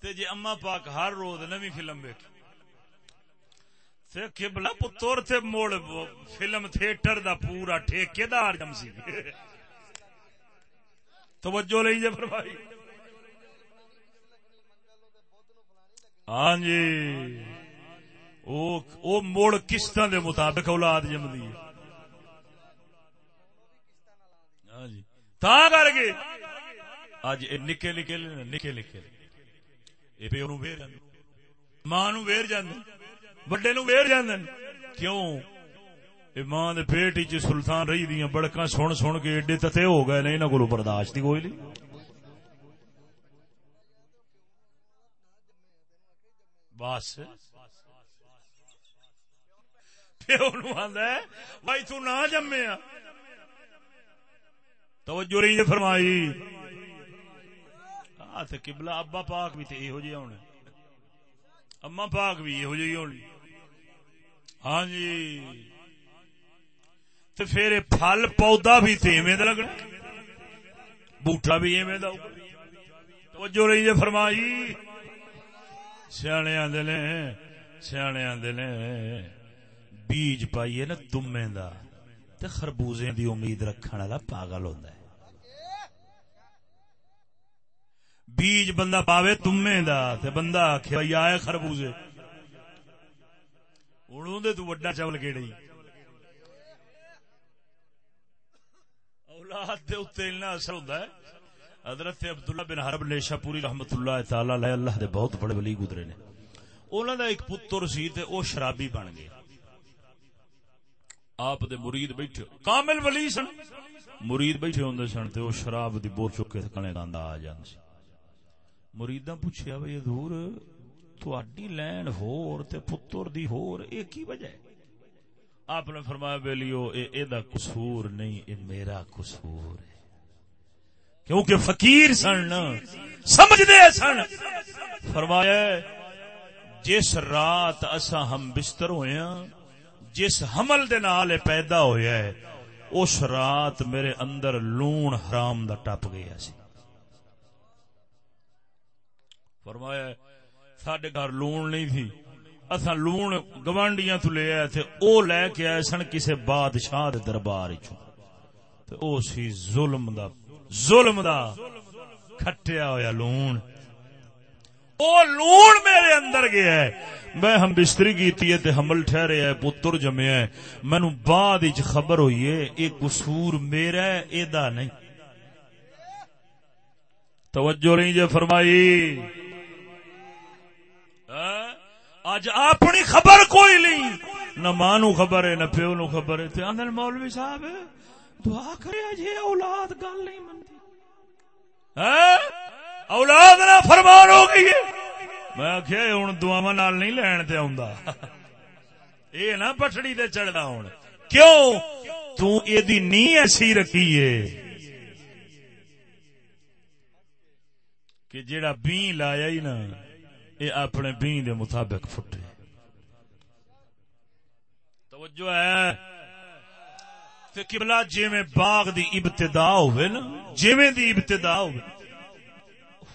Speaker 1: تے جے اما پاک ہر روز نوی فلم بیٹھ تے کبلا پتر تے موڑ فلم تھیٹر دا پورا ٹھیکے دار جم سی۔ توجہ لئی جے فرمائی۔ ہاں جی۔ او موڑ قسط دے مطابق اولاد جمدی ہے؟ ہاں جی۔ تا کر کے۔ اج نکے نکے نکے نکے یہ پیو نو ویر ماں نو ویر جاندے بڑے نو ویر جاندے کیوں؟ اے ماں دے پیٹ وچ سلطان رہی دیاں بڑکاں سن سن کے ایڈے تتے ہو گئے نے، انہاں کولوں برداشت ہی کوئی نہیں۔ بس۔ بھائی تو نہ جمیا توجہ رہی فرمائی ہاتھ کبلا ابا پاک بھی تے یہو جہاں ہونے اما پاک بھی یہو جی ہونی ہاں جی تو پھر پھل پودا بھی تو ایویں لگنا بوٹا بھی ایویں دا توجہ رہی جی فرمائی سیانے آدھے سیانے آدھے بیج پائیے نا تمے دا تے خربوزے دی امید رکھنے والا پاگل ہوندا ہے بیج بندہ پاوے تمے دا تے بندہ آکھے بھائی آئے خربوزے ہوں دے تو وڈا چول کیڑے اولاد دے اتنے اتنا اثر ہوتا ہے حضرت عبداللہ بن حرب نیشا پوری رحمت اللہ تعالی علیہ اللہ دے بہت بڑے ولی گزرے نے انہوں دا ایک پتر سی تے او شرابی بن گیا آپ دے مرید بیٹھے کامل ولی سن۔ مرید بیٹھے ہوندے سن تے او شراب دی بور چک کے کنے گاندا آ جان سی۔ مریداں پوچھیا بھئی حضور تہاڈی لین ہور تے پتر دی ہور، اے کی وجہ ہے؟ آپ نے فرمایا بیلیو اے اے دا قصور نہیں، اے میرا قصور ہے۔ کیونکہ فقیر سن سمجھ دے سن۔ فرمایا جس رات اسا ہم بستر ہوئے ہیں جس حمل دے نال پیدا ہویا ہے، اس رات میرے اندر لون حرام دا ٹپ گیا سی۔ فرمایا، ساڈے گھر لون نہیں تھی۔ اصا لون گوانڈیاں تو لے آئے تھے، او لے کے آئے سن کسے بادشاہ دے دربار چو تے او سی ظلم دا ظلم دا کھٹیا ہویا لون۔ او لون میرے اندر گیا ہے۔ میں ہم بستری کیتی ہے تے حمل ٹھہرے ہے، پتر جمیا ہے۔ مینوں بعد وچ خبر ہوئی ہے، اے قصور میرا ہے اے نہیں۔ توجہ نہیں جے فرمائی۔ ہاں؟ اج اپنی خبر کوئی نہیں۔ نہ ماں نو خبر ہے، نہ پیو نو خبر ہے۔ تے اندر مولوی صاحب، دعا کرے جی اولاد گل نہیں منتی۔ ہاں؟ اولاد نہ فرمان ہو گئی ہے۔ میں آخیا ہوں دعا نال نہیں لین تے آوندا اے نہ پٹڑی تے چڑھدا ہوں کیوں تو اے دی نی ایسی رکھی ہے کہ جیڑا بین لایا ہی نا یہ اپنے بین دے مطابق فٹے توجہ ہے تے قبلہ باغ دی ابتدا ہوئے نا دی ابتدا ہوئے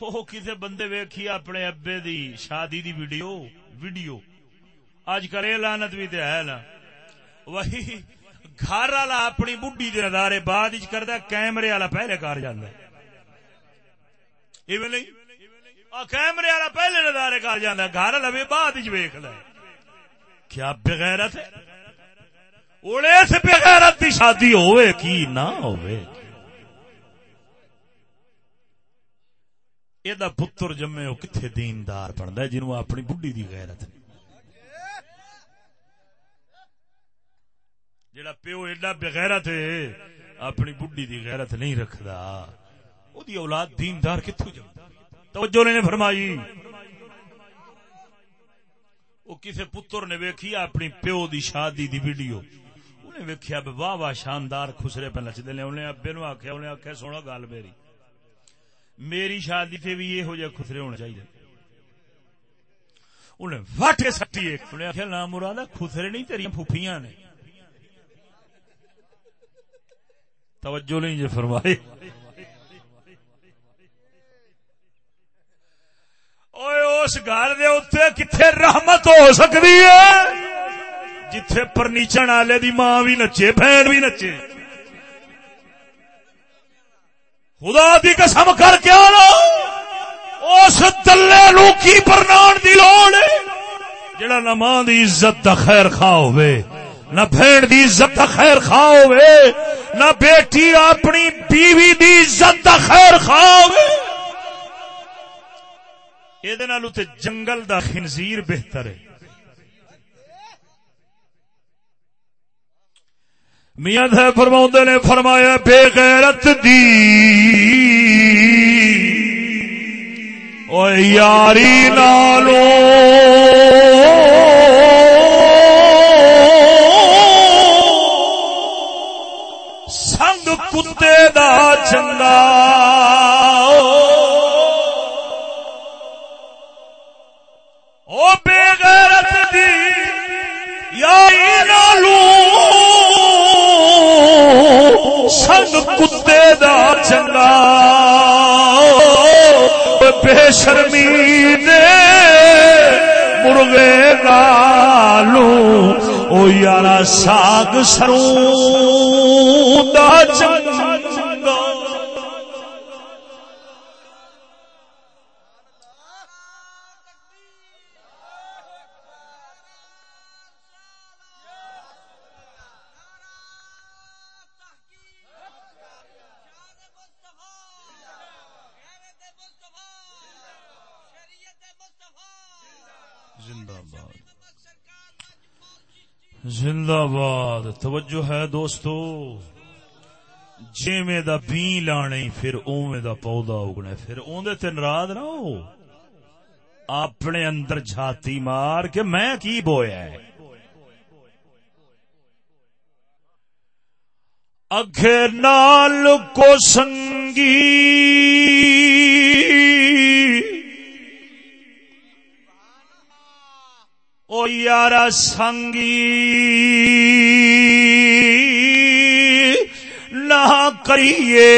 Speaker 1: وہ کسے بندے ویکھی اپنے ابے دی شادی دی ویڈیو ویڈیو اج کل یہ لانت بھی تے ہے نا وہی گھر والا اپنی بڈی دے نظارے بعد وچ کردا کیمرے والا پہلے کر جاندا ہے ایویں نہیں کیمرے والا پہلے نظارے کر جانا گھر لوے بعد ویخ لے کیا بغیرت ہے اڑے سے بغیرت کی شادی ہوئے کی نہ ہوئے یہ پتر جمے وہ کتنے دیندار بنتا ہے جنوب اپنی بڈی دی غیرت جڑا پیو ایڈا بغیرت ہے اپنی بڈی دی غیرت نہیں رکھدا او دی اولاد دیندار کتوں جم توجہ نے فرمائی وہ کسی پتر نے ویکھی اپنی پیو دی شادی دی ویڈیو انہیں ویکھیا واہ واہ شاندار خسرے پہ نچتے ہیں انہیں ابے نو آخیا انہیں آخیا سونا گل میری میری شادی سے بھی یہ ہو خسرے ہونا چاہیے۔ انہیں واٹے سٹی انہیں آخیا نام مراد خسرے نہیں، تیری پھوپیاں نے۔ توجہ نہیں جی فرمائی۔ اس گھر دے اتنے کتنے رحمت ہو سکتی ہے؟ جتھے پرنیچن والے دی ماں بھی نچے، بہن بھی نچے۔ خدا دی قسم کر کے آنا۔ اس دلے نو کی پرنان دی لوڑ جڑا نہ ماں دی عزت دا خیر خواہ ہوئے، نہ بہن دی عزت دا خیر خواہ ہوئے، نہ بیٹی اپنی بیوی دی عزت دا خیر خواہ ہوئے۔ یہ جنگل دا خنزیر بہتر ہے۔ میاں فرما نے فرمایا بے غیرت دی۔ او یاری نالو۔ سنگ کتے دا چنگا۔ سنگ کتے دا چنگا۔ بے شرمی نے مرغے لالو او یارا ساگ سروں دا چنگا۔ زندہ باد، توجہ ہے دوستو۔ جیویں دا بی لانے، پھر اوویں دا پودا اگنا پھر اوندے تے ناراض نہ ہو۔ اپنے اندر جھاتی مار کے میں کی بویا ہے؟ اگے نال کو سنگی او یارا سنگی نہ کریے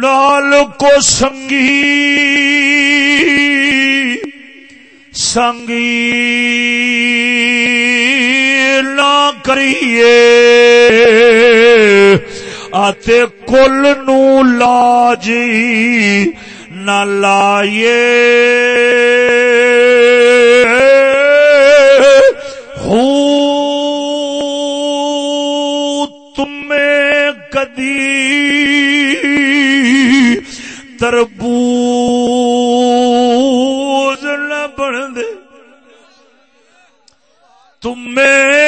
Speaker 1: لال کو سنگی سنگی کریے۔ آتے کل نو لاجی نہ لائیے۔ تمہیں کدی تربوز نہ بن دے تمہیں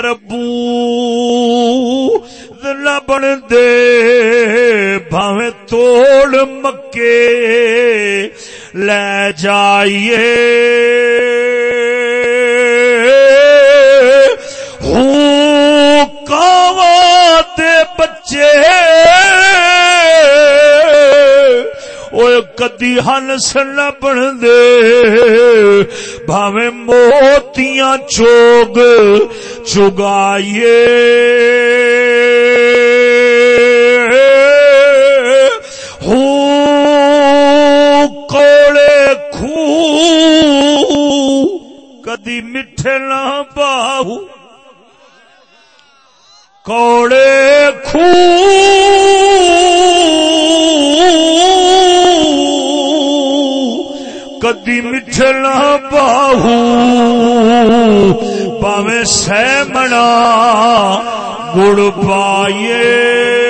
Speaker 1: وہ تربوز نہ بن دے بھاویں توڑ مکے لے جائیے بچے کدی ہنس نہ بن دے بھاوے موتیاں چوگ چگائیے۔ کوڑے خو کدی میٹھے نہ باہو۔ کوڑے خو کدی مچھنا باہو۔ پاوے سہ منا گڑ پائیے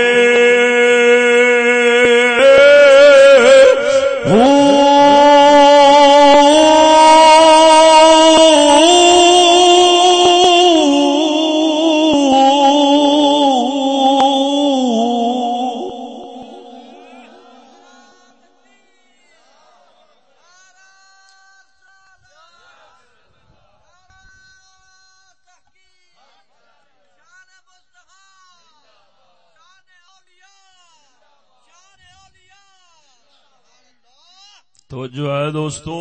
Speaker 1: ہے دوستو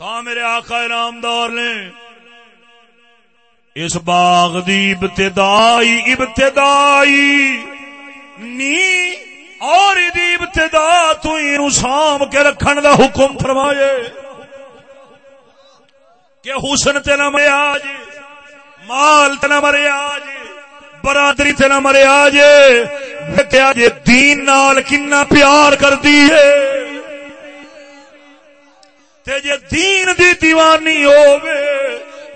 Speaker 1: تا میرے آقا دار نے اس باغ دی ابتدائی ابتدائی نی اور دی ابتدا تو ہی سام کے رکھن دا حکم فرمائے کہ حسن تے نہ مرے آج، مال تے نہ مرے آج برادری تے نہ مرے، آج جے دین نال کنا پیار کر دی ہے تے جے دین دی دیوانی ہووے،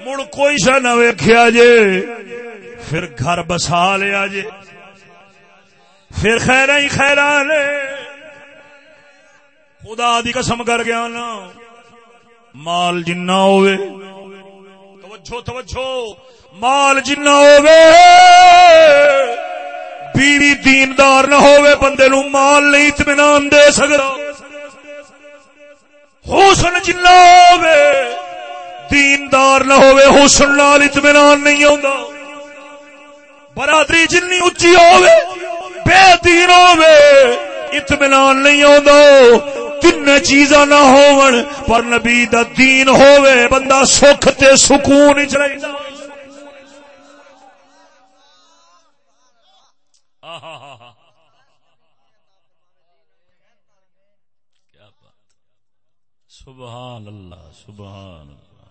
Speaker 1: مڑ کوئی شا نہ ویکھیا جے۔ پھر گھر بسا لیا جے۔ پھر خیر ہی خیران خدا دی قسم کر گیا نا مال جنہ ہوئے توجہ توجہ۔ مال جنہ ہوئے بیوی دیندار نہ ہوئے بندے نو مال نہیں اطمینان دے سکتا حسن جنا ہوئے دیندار نہ ہوئے حسن نال اطمینان نہیں آتا برادری جنی اچھی ہوئے بے دین ہوئے اطمینان نہیں آتا تین چیزاں نہ ہون پر نبی دا دین ہوئے بندہ سکھ تے سکون چلے کیا بات سبحان اللہ سبحان اللہ.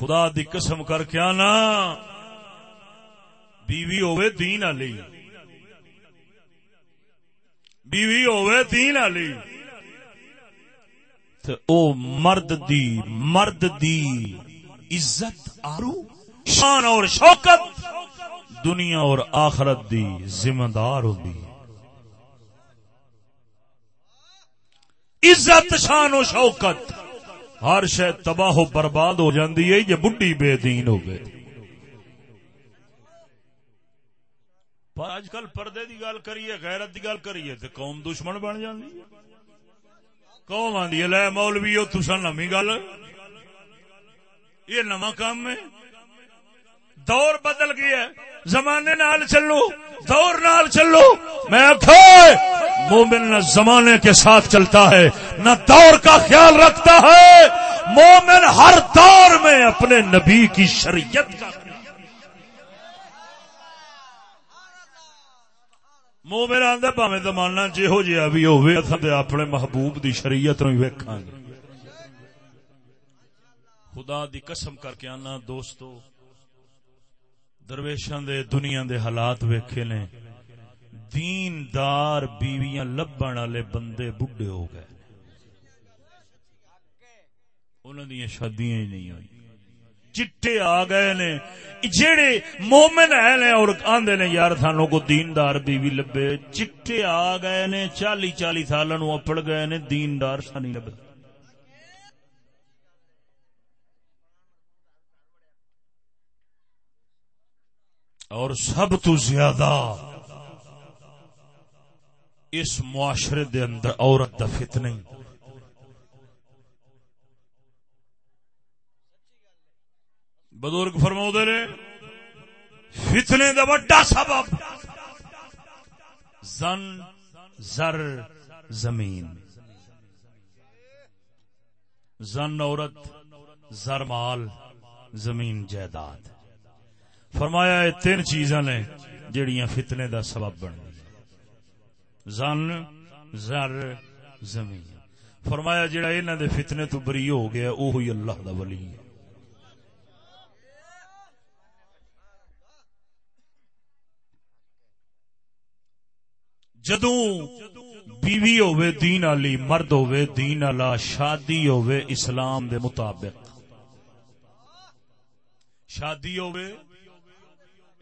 Speaker 1: خدا دی قسم کر کے آنا، بیوی ہوئے دین علی. بیوی ہوئے تین علی. تے او مرد دی مرد دی عزت، آرو، شان اور شوکت، دنیا اور آخرت دی ذمہ دار ہوندی عزت شان و شوکت۔ ہر شے تباہ و برباد ہو جاندی ہے، یہ بڈی بے دین ہو گئے پر اج کل پردے دی گل کریے، غیرت دی گل کریے، تے قوم دشمن بن جاندی ہے۔ قوم آندی ہے، لے مولوی او تساں نمی گل۔ یہ نواں کام ہے۔ دور بدل گیا زمانے نال چلو، دور نال چلو۔ میں مومن نہ زمانے کے ساتھ چلتا ہے، نہ دور کا خیال رکھتا ہے۔ مومن ہر دور میں اپنے نبی کی شریعت کا مومن آدھا پاوے زمانہ جہو جہا جی بھی ہوئے اپنے محبوب دی شریعت نو ویکھاں گے۔ خدا دی قسم کر کے آنا دوستو درویشان دے دنیا دے حالات ویکھے نے دین دار بیویاں لبن والے بندے بڈھے ہو گئے۔ انہوں دیا شادیاں ہی نہیں ہوئی۔ چٹے آ گئے نے۔ جڑے مومن ہے نے اور آندے نے، یار تھانوں کو دیندار بیوی لبے چٹے آ گئے نے، چالی چالی سال اپڑ گئے نے، دیندار سا نہیں لبے اور سب تو زیادہ اس معاشرے دے اندر عورت دا فتنے بزرگ فرما نے، فتنے دا بڑا سبب زن، زر، زمین۔ زن عورت، زر مال، زمین جائیداد۔ فرمایا یہ تین چیزاں نے جڑیاں فتنے دا سبب بن زن، زر، زمین۔ فرمایا جڑا انہاں دے فتنے تو بری ہو گیا وہی اللہ دا ولی ہے۔ جدوں بیوی ہوے دین علی مرد ہوے دین علا شادی ہوے اسلام دے مطابق۔ شادی ہوے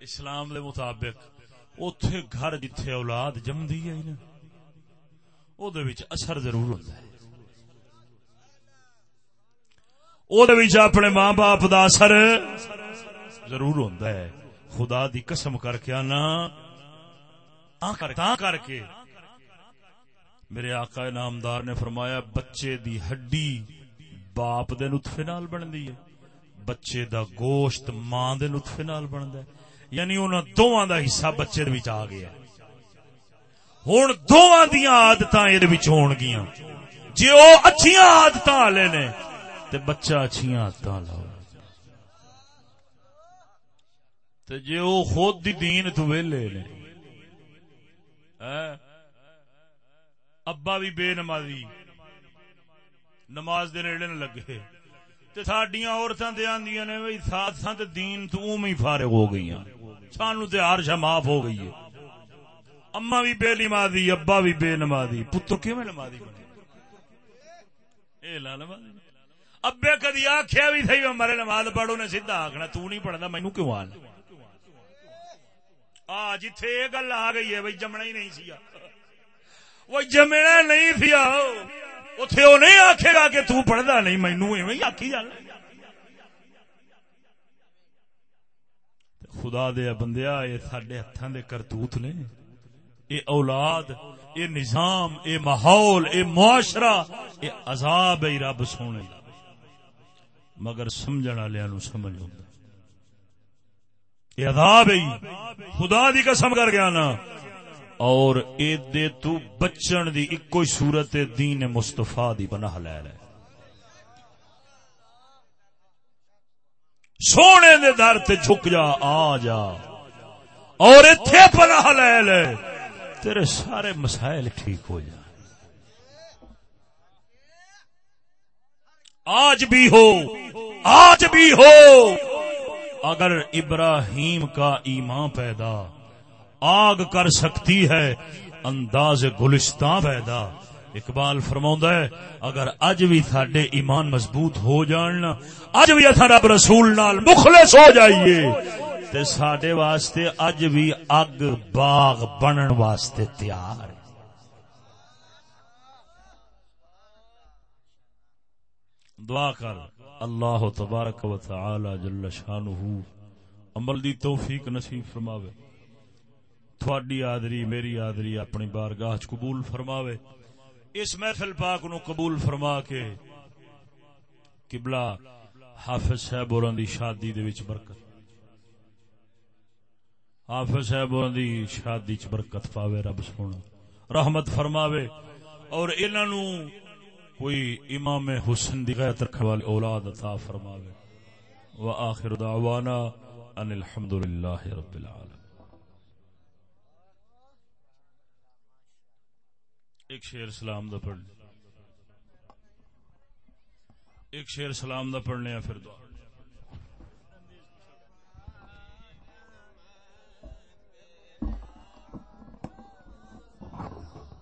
Speaker 1: اسلام دے مطابق اتے گھر جتھے اولاد جمدی ہے نا او دے وچ اثر ضرور ہوتا ہے۔ او دے وچ اپنے ماں باپ دا اثر ضرور ہوتا ہے۔ خدا دی قسم کر کے آنا۔ تا کر کے۔ میرے آقا نامدار نے فرمایا، بچے دی ہڈی باپ دے نطفے نال بن دی ہے۔ بچے دا گوشت ماں دے نطفے نال بن ہے۔ یعنی ان دونوں دا حصہ بچے آ گیا۔ ہوں دونوں دیا آدت یہ ہون گیا جی وہ اچھیا آدت والے نے تو بچہ اچھیا آدت لاؤ۔ جی وہ خود دی دین تو ویلے نے۔ ہاں؟ ابا بھی بے نمازی۔ نماز دے نیڑے نہ لگے۔ سڈیا عورتیں دے آدی نے بھائی ساتھ ساتھ دین تو ہی فارغ ہو گئی سانو تے ہر شا معاف ہو گئی ہے۔ اما بھی بے نمازی، ابا بھی بے نمازی۔ پتر کیویں نمازی بنے؟ اے لا نمازی ابے کدی آخیا بھی سی مرے نماز پڑھو نے سیدھا آخنا تو نہیں پڑھتا مینو کیوں آ آ، جتھے یہ گل آ گئی ہے، بھائی جمنا ہی نہیں سی وہ جمنا نہیں سی اتے وہ نہیں آخے گا کہ تو پڑھتا نہیں مینو ایویں آخی جانا۔ خدا دیا بندیا یہ سڈے ہاتھوں دے کرتوت نے۔ اے اولاد، اے نظام، اے ماحول، اے معاشرہ، اے عذاب ہے رب سونے۔ مگر سمجھن والے نو سمجھ ہوندا۔ یہ عذاب ہے خدا دی قسم کر گیا نا۔ اور اے دے تو بچن دی ایک کوئی صورت دین مصطفی دی پناہ لے رہے سونے دے در تے جھک جا، آ جا۔ اور اتھے پناہ لے لے۔ تیرے سارے مسائل ٹھیک ہو جائیں۔ آج بھی ہو، آج بھی ہو۔ اگر ابراہیم کا ایمان پیدا، آگ کر سکتی ہے، انداز گلستان پیدا۔ اقبال فرما ہے، اگر اج بھی تھے ایمان مضبوط ہو جان، اج بھی اتنا رب رسول نال مخلص ہو جائیے۔ تے سڈے واسطے اج بھی اگ باغ بنن واسطے تیار۔ دعا کر، اللہ تبارک و تعالی جل شانہ عمل دی توفیق نصیب فرماوے۔ تھوڑی آدری، میری آدری اپنی بارگاہ قبول فرماوے۔ اس محفل پاک نو قبول فرما کے قبلہ حافظ صاحب اور دی شادی دے وچ برکت۔ حافظ صاحب اور دی شادی چ برکت پاوے رب سونا۔ رحمت فرماوے اور انہاں نو کوئی امام حسن دی غیرت رکھنے والی اولاد عطا فرماوے۔ وآخر دعوانا ان الحمدللہ رب العالمين ایک شیر سلام دا پڑھ ایک شیر سلام دا پڑھنے پھر دعا۔